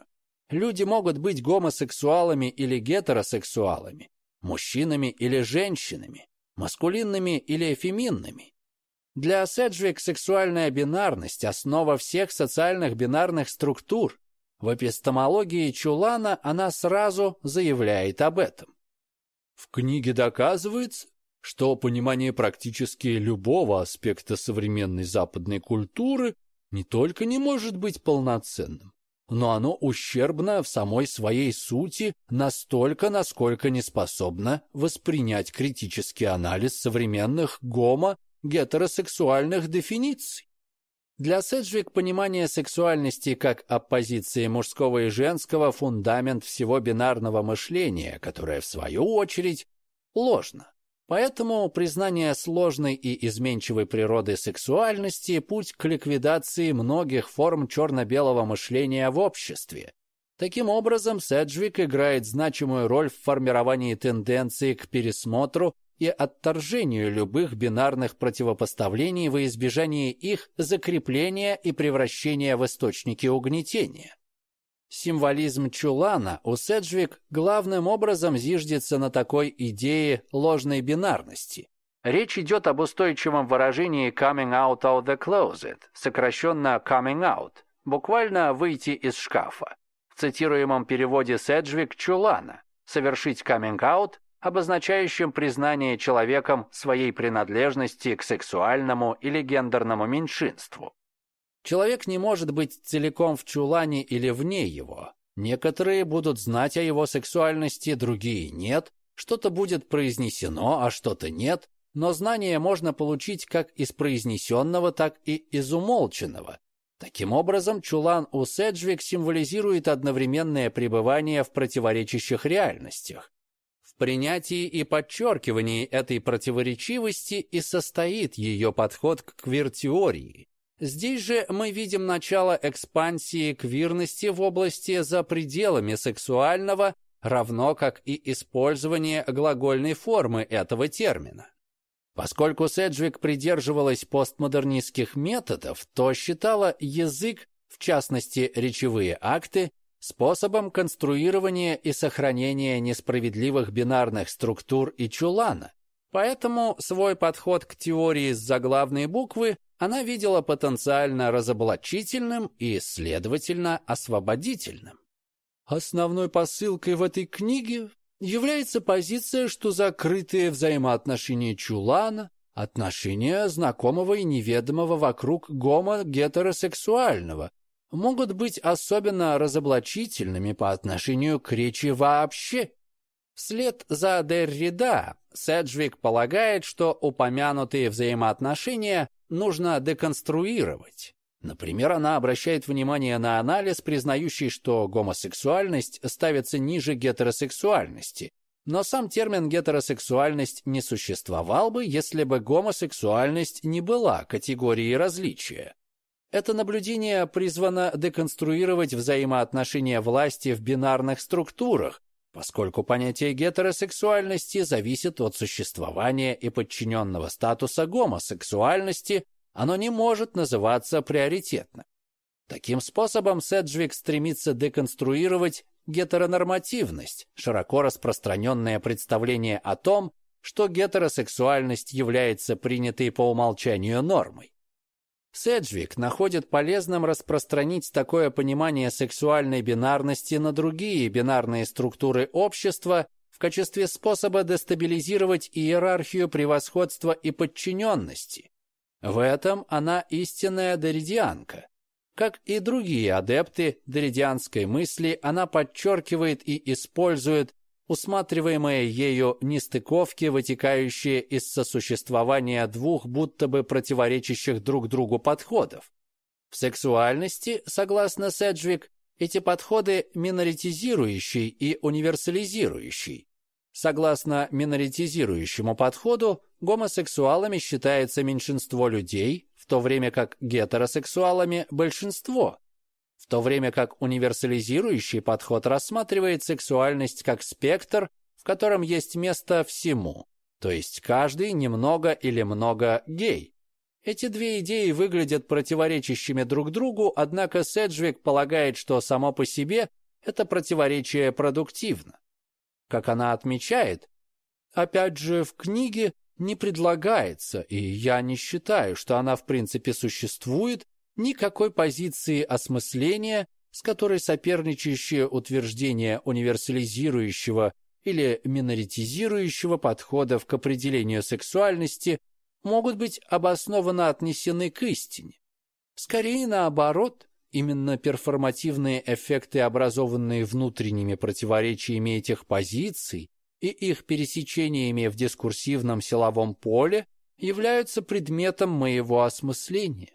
Люди могут быть гомосексуалами или гетеросексуалами, мужчинами или женщинами, маскулинными или эфеминными. Для Седжвик сексуальная бинарность – основа всех социальных бинарных структур. В эпистемологии Чулана она сразу заявляет об этом. В книге доказывается, что понимание практически любого аспекта современной западной культуры не только не может быть полноценным, но оно ущербно в самой своей сути настолько, насколько не способно воспринять критический анализ современных гомо-гетеросексуальных дефиниций. Для Седжвик понимание сексуальности как оппозиции мужского и женского – фундамент всего бинарного мышления, которое, в свою очередь, ложно. Поэтому признание сложной и изменчивой природы сексуальности – путь к ликвидации многих форм черно-белого мышления в обществе. Таким образом, Седжвик играет значимую роль в формировании тенденции к пересмотру и отторжению любых бинарных противопоставлений во избежание их закрепления и превращения в источники угнетения. Символизм чулана у Седжвик главным образом зиждется на такой идее ложной бинарности. Речь идет об устойчивом выражении coming out of the closet, сокращенно coming out, буквально выйти из шкафа. В цитируемом переводе Седжвик чулана совершить coming out, обозначающим признание человеком своей принадлежности к сексуальному или гендерному меньшинству. Человек не может быть целиком в чулане или вне его. Некоторые будут знать о его сексуальности, другие нет. Что-то будет произнесено, а что-то нет. Но знание можно получить как из произнесенного, так и из умолченного. Таким образом, чулан у Седжвик символизирует одновременное пребывание в противоречащих реальностях. В принятии и подчеркивании этой противоречивости и состоит ее подход к квир-теории. Здесь же мы видим начало экспансии квирности в области за пределами сексуального, равно как и использование глагольной формы этого термина. Поскольку Седжвик придерживалась постмодернистских методов, то считала язык, в частности речевые акты, способом конструирования и сохранения несправедливых бинарных структур и чулана. Поэтому свой подход к теории с заглавной буквы она видела потенциально разоблачительным и, следовательно, освободительным. Основной посылкой в этой книге является позиция, что закрытые взаимоотношения Чулана, отношения знакомого и неведомого вокруг гомо-гетеросексуального, могут быть особенно разоблачительными по отношению к речи вообще. Вслед за Деррида Седжвик полагает, что упомянутые взаимоотношения нужно деконструировать. Например, она обращает внимание на анализ, признающий, что гомосексуальность ставится ниже гетеросексуальности. Но сам термин гетеросексуальность не существовал бы, если бы гомосексуальность не была категорией различия. Это наблюдение призвано деконструировать взаимоотношения власти в бинарных структурах, поскольку понятие гетеросексуальности зависит от существования и подчиненного статуса гомосексуальности, оно не может называться приоритетным. Таким способом Седжвик стремится деконструировать гетеронормативность, широко распространенное представление о том, что гетеросексуальность является принятой по умолчанию нормой. Седжвик находит полезным распространить такое понимание сексуальной бинарности на другие бинарные структуры общества в качестве способа дестабилизировать иерархию превосходства и подчиненности. В этом она истинная доридианка. Как и другие адепты доридианской мысли, она подчеркивает и использует усматриваемые ею нестыковки, вытекающие из сосуществования двух будто бы противоречащих друг другу подходов. В сексуальности, согласно Седжвик, эти подходы миноритизирующий и универсализирующий. Согласно миноритизирующему подходу, гомосексуалами считается меньшинство людей, в то время как гетеросексуалами – большинство, в то время как универсализирующий подход рассматривает сексуальность как спектр, в котором есть место всему, то есть каждый немного или много гей. Эти две идеи выглядят противоречащими друг другу, однако Седжвик полагает, что само по себе это противоречие продуктивно. Как она отмечает, опять же, в книге не предлагается, и я не считаю, что она в принципе существует, никакой позиции осмысления, с которой соперничающее утверждение универсализирующего или миноритизирующего подходов к определению сексуальности могут быть обоснованно отнесены к истине. Скорее наоборот, именно перформативные эффекты, образованные внутренними противоречиями этих позиций и их пересечениями в дискурсивном силовом поле, являются предметом моего осмысления.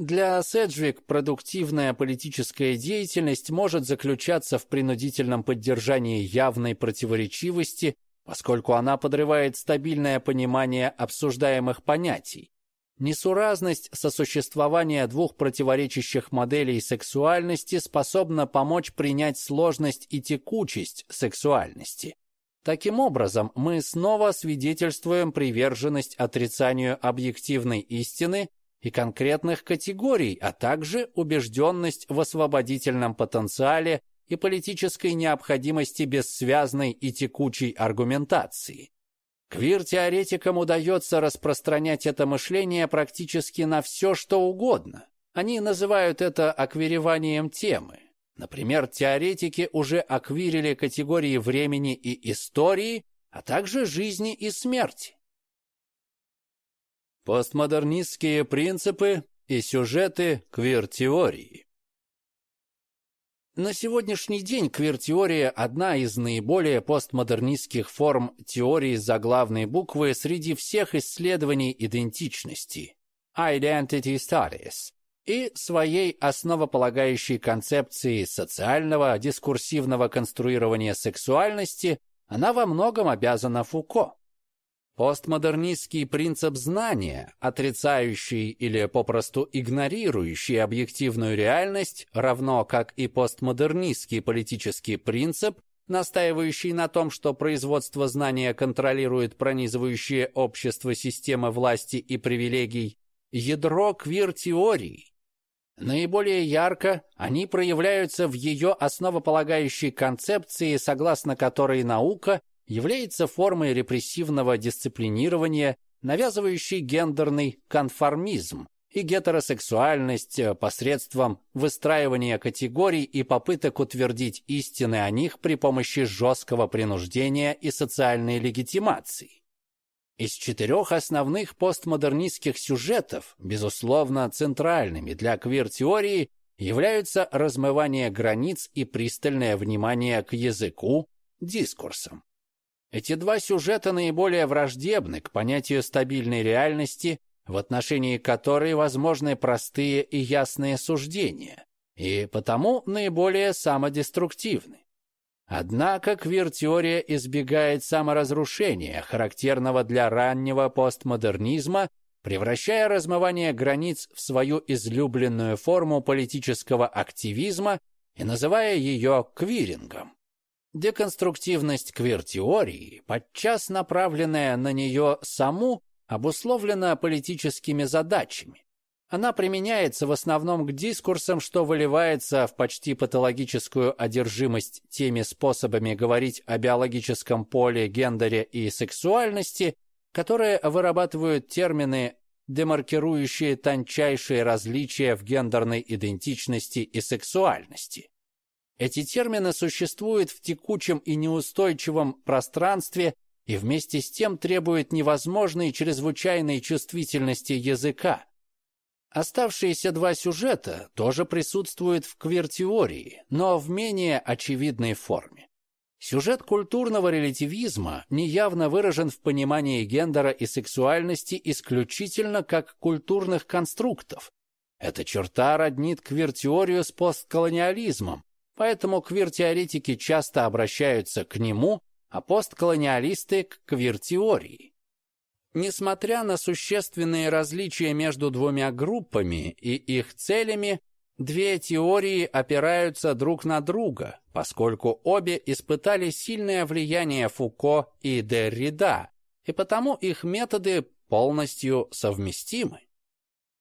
Для Седжвик продуктивная политическая деятельность может заключаться в принудительном поддержании явной противоречивости, поскольку она подрывает стабильное понимание обсуждаемых понятий. Несуразность сосуществования двух противоречащих моделей сексуальности способна помочь принять сложность и текучесть сексуальности. Таким образом, мы снова свидетельствуем приверженность отрицанию объективной истины и конкретных категорий, а также убежденность в освободительном потенциале и политической необходимости бессвязной и текучей аргументации. Квир-теоретикам удается распространять это мышление практически на все, что угодно. Они называют это аквиреванием темы. Например, теоретики уже аквирили категории времени и истории, а также жизни и смерти. Постмодернистские принципы и сюжеты квир-теории. На сегодняшний день квир-теория – одна из наиболее постмодернистских форм теории заглавной буквы среди всех исследований идентичности – Identity Studies и своей основополагающей концепции социального дискурсивного конструирования сексуальности она во многом обязана Фуко. Постмодернистский принцип знания, отрицающий или попросту игнорирующий объективную реальность, равно как и постмодернистский политический принцип, настаивающий на том, что производство знания контролирует пронизывающие общество системы власти и привилегий, ядро квир-теории. Наиболее ярко они проявляются в ее основополагающей концепции, согласно которой наука является формой репрессивного дисциплинирования, навязывающей гендерный конформизм и гетеросексуальность э, посредством выстраивания категорий и попыток утвердить истины о них при помощи жесткого принуждения и социальной легитимации. Из четырех основных постмодернистских сюжетов, безусловно, центральными для квир-теории являются размывание границ и пристальное внимание к языку, дискурсам. Эти два сюжета наиболее враждебны к понятию стабильной реальности, в отношении которой возможны простые и ясные суждения, и потому наиболее самодеструктивны. Однако квир-теория избегает саморазрушения, характерного для раннего постмодернизма, превращая размывание границ в свою излюбленную форму политического активизма и называя ее квирингом. Деконструктивность квир-теории, подчас направленная на нее саму, обусловлена политическими задачами. Она применяется в основном к дискурсам, что выливается в почти патологическую одержимость теми способами говорить о биологическом поле, гендере и сексуальности, которые вырабатывают термины, демаркирующие тончайшие различия в гендерной идентичности и сексуальности. Эти термины существуют в текучем и неустойчивом пространстве и вместе с тем требуют невозможной чрезвычайной чувствительности языка. Оставшиеся два сюжета тоже присутствуют в квир-теории, но в менее очевидной форме. Сюжет культурного релятивизма неявно выражен в понимании гендера и сексуальности исключительно как культурных конструктов, Эта черта роднит квир-теорию с постколониализмом, поэтому квир-теоретики часто обращаются к нему, а постколониалисты к квир-теории. Несмотря на существенные различия между двумя группами и их целями, две теории опираются друг на друга, поскольку обе испытали сильное влияние Фуко и Деррида, и потому их методы полностью совместимы.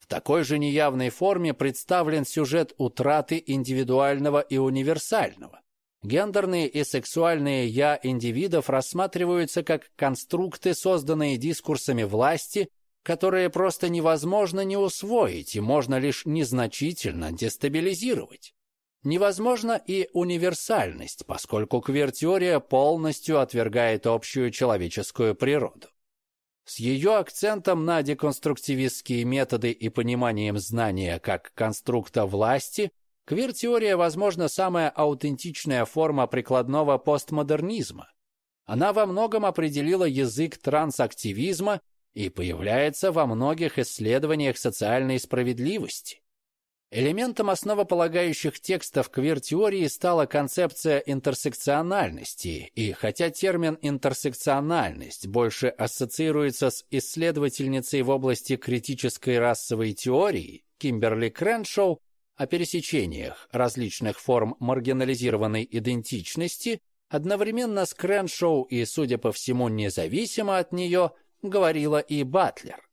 Такой же неявной форме представлен сюжет утраты индивидуального и универсального. Гендерные и сексуальные «я» индивидов рассматриваются как конструкты, созданные дискурсами власти, которые просто невозможно не усвоить и можно лишь незначительно дестабилизировать. Невозможно и универсальность, поскольку квир-теория полностью отвергает общую человеческую природу. С ее акцентом на деконструктивистские методы и пониманием знания как конструкта власти, Квир-теория, возможно, самая аутентичная форма прикладного постмодернизма. Она во многом определила язык трансактивизма и появляется во многих исследованиях социальной справедливости. Элементом основополагающих текстов квир-теории стала концепция интерсекциональности, и хотя термин «интерсекциональность» больше ассоциируется с исследовательницей в области критической расовой теории Кимберли Креншоу, о пересечениях различных форм маргинализированной идентичности, одновременно с Креншоу и, судя по всему, независимо от нее, говорила и Батлер.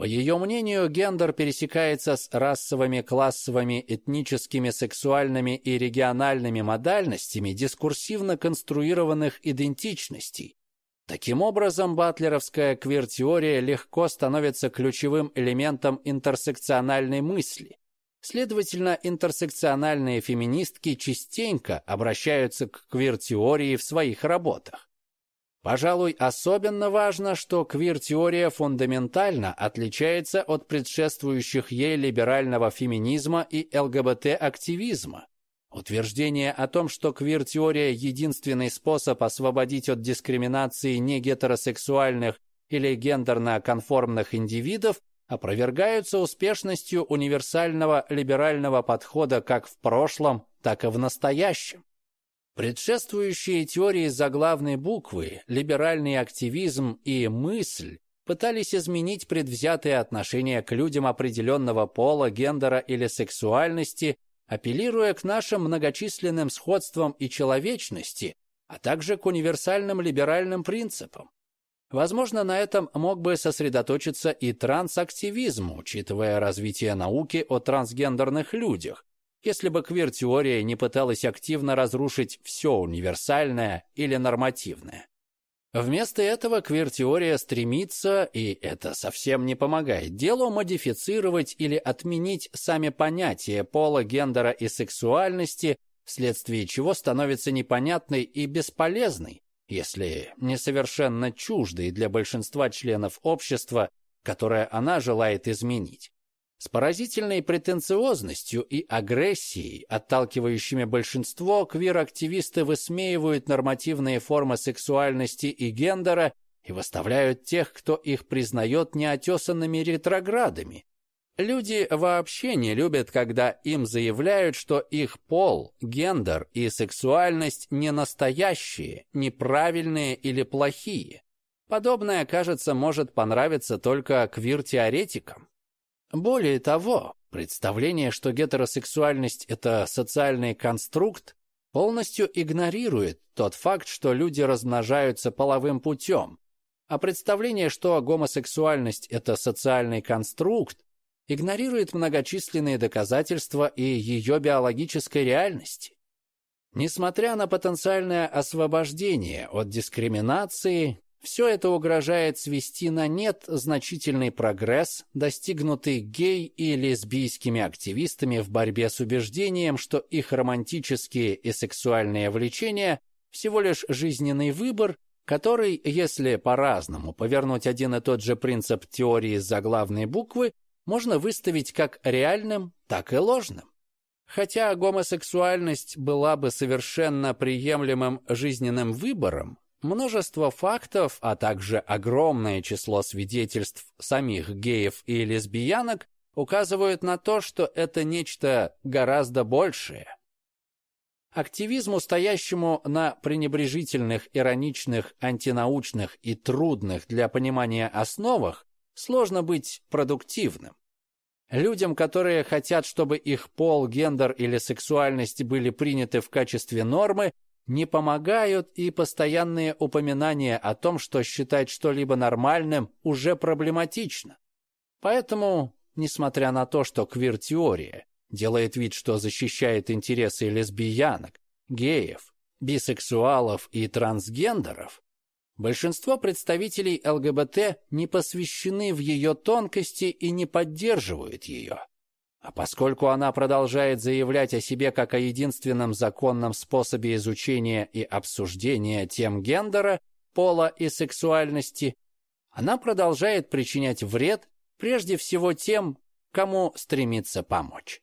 По ее мнению, гендер пересекается с расовыми, классовыми, этническими, сексуальными и региональными модальностями дискурсивно конструированных идентичностей. Таким образом, батлеровская квир-теория легко становится ключевым элементом интерсекциональной мысли, Следовательно, интерсекциональные феминистки частенько обращаются к квир-теории в своих работах. Пожалуй, особенно важно, что квир-теория фундаментально отличается от предшествующих ей либерального феминизма и ЛГБТ-активизма. Утверждение о том, что квир-теория – единственный способ освободить от дискриминации негетеросексуальных или гендерно-конформных индивидов, опровергаются успешностью универсального либерального подхода как в прошлом, так и в настоящем. Предшествующие теории заглавной буквы, либеральный активизм и мысль пытались изменить предвзятые отношения к людям определенного пола, гендера или сексуальности, апеллируя к нашим многочисленным сходствам и человечности, а также к универсальным либеральным принципам. Возможно, на этом мог бы сосредоточиться и трансактивизм, учитывая развитие науки о трансгендерных людях, если бы квир-теория не пыталась активно разрушить все универсальное или нормативное. Вместо этого квир-теория стремится, и это совсем не помогает делу, модифицировать или отменить сами понятия пола, гендера и сексуальности, вследствие чего становится непонятной и бесполезной, если несовершенно чуждой для большинства членов общества, которое она желает изменить. С поразительной претенциозностью и агрессией, отталкивающими большинство, квир-активисты высмеивают нормативные формы сексуальности и гендера и выставляют тех, кто их признает неотесанными ретроградами, Люди вообще не любят, когда им заявляют, что их пол, гендер и сексуальность не настоящие, неправильные или плохие. Подобное, кажется, может понравиться только квир-теоретикам. Более того, представление, что гетеросексуальность – это социальный конструкт, полностью игнорирует тот факт, что люди размножаются половым путем, а представление, что гомосексуальность – это социальный конструкт, игнорирует многочисленные доказательства и ее биологической реальности. Несмотря на потенциальное освобождение от дискриминации, все это угрожает свести на нет значительный прогресс, достигнутый гей- и лесбийскими активистами в борьбе с убеждением, что их романтические и сексуальные влечения всего лишь жизненный выбор, который, если по-разному повернуть один и тот же принцип теории заглавной буквы, можно выставить как реальным, так и ложным. Хотя гомосексуальность была бы совершенно приемлемым жизненным выбором, множество фактов, а также огромное число свидетельств самих геев и лесбиянок указывают на то, что это нечто гораздо большее. Активизму, стоящему на пренебрежительных, ироничных, антинаучных и трудных для понимания основах, сложно быть продуктивным. Людям, которые хотят, чтобы их пол, гендер или сексуальность были приняты в качестве нормы, не помогают и постоянные упоминания о том, что считать что-либо нормальным уже проблематично. Поэтому, несмотря на то, что квир-теория делает вид, что защищает интересы лесбиянок, геев, бисексуалов и трансгендеров, большинство представителей ЛГБТ не посвящены в ее тонкости и не поддерживают ее. А поскольку она продолжает заявлять о себе как о единственном законном способе изучения и обсуждения тем гендера, пола и сексуальности, она продолжает причинять вред прежде всего тем, кому стремится помочь.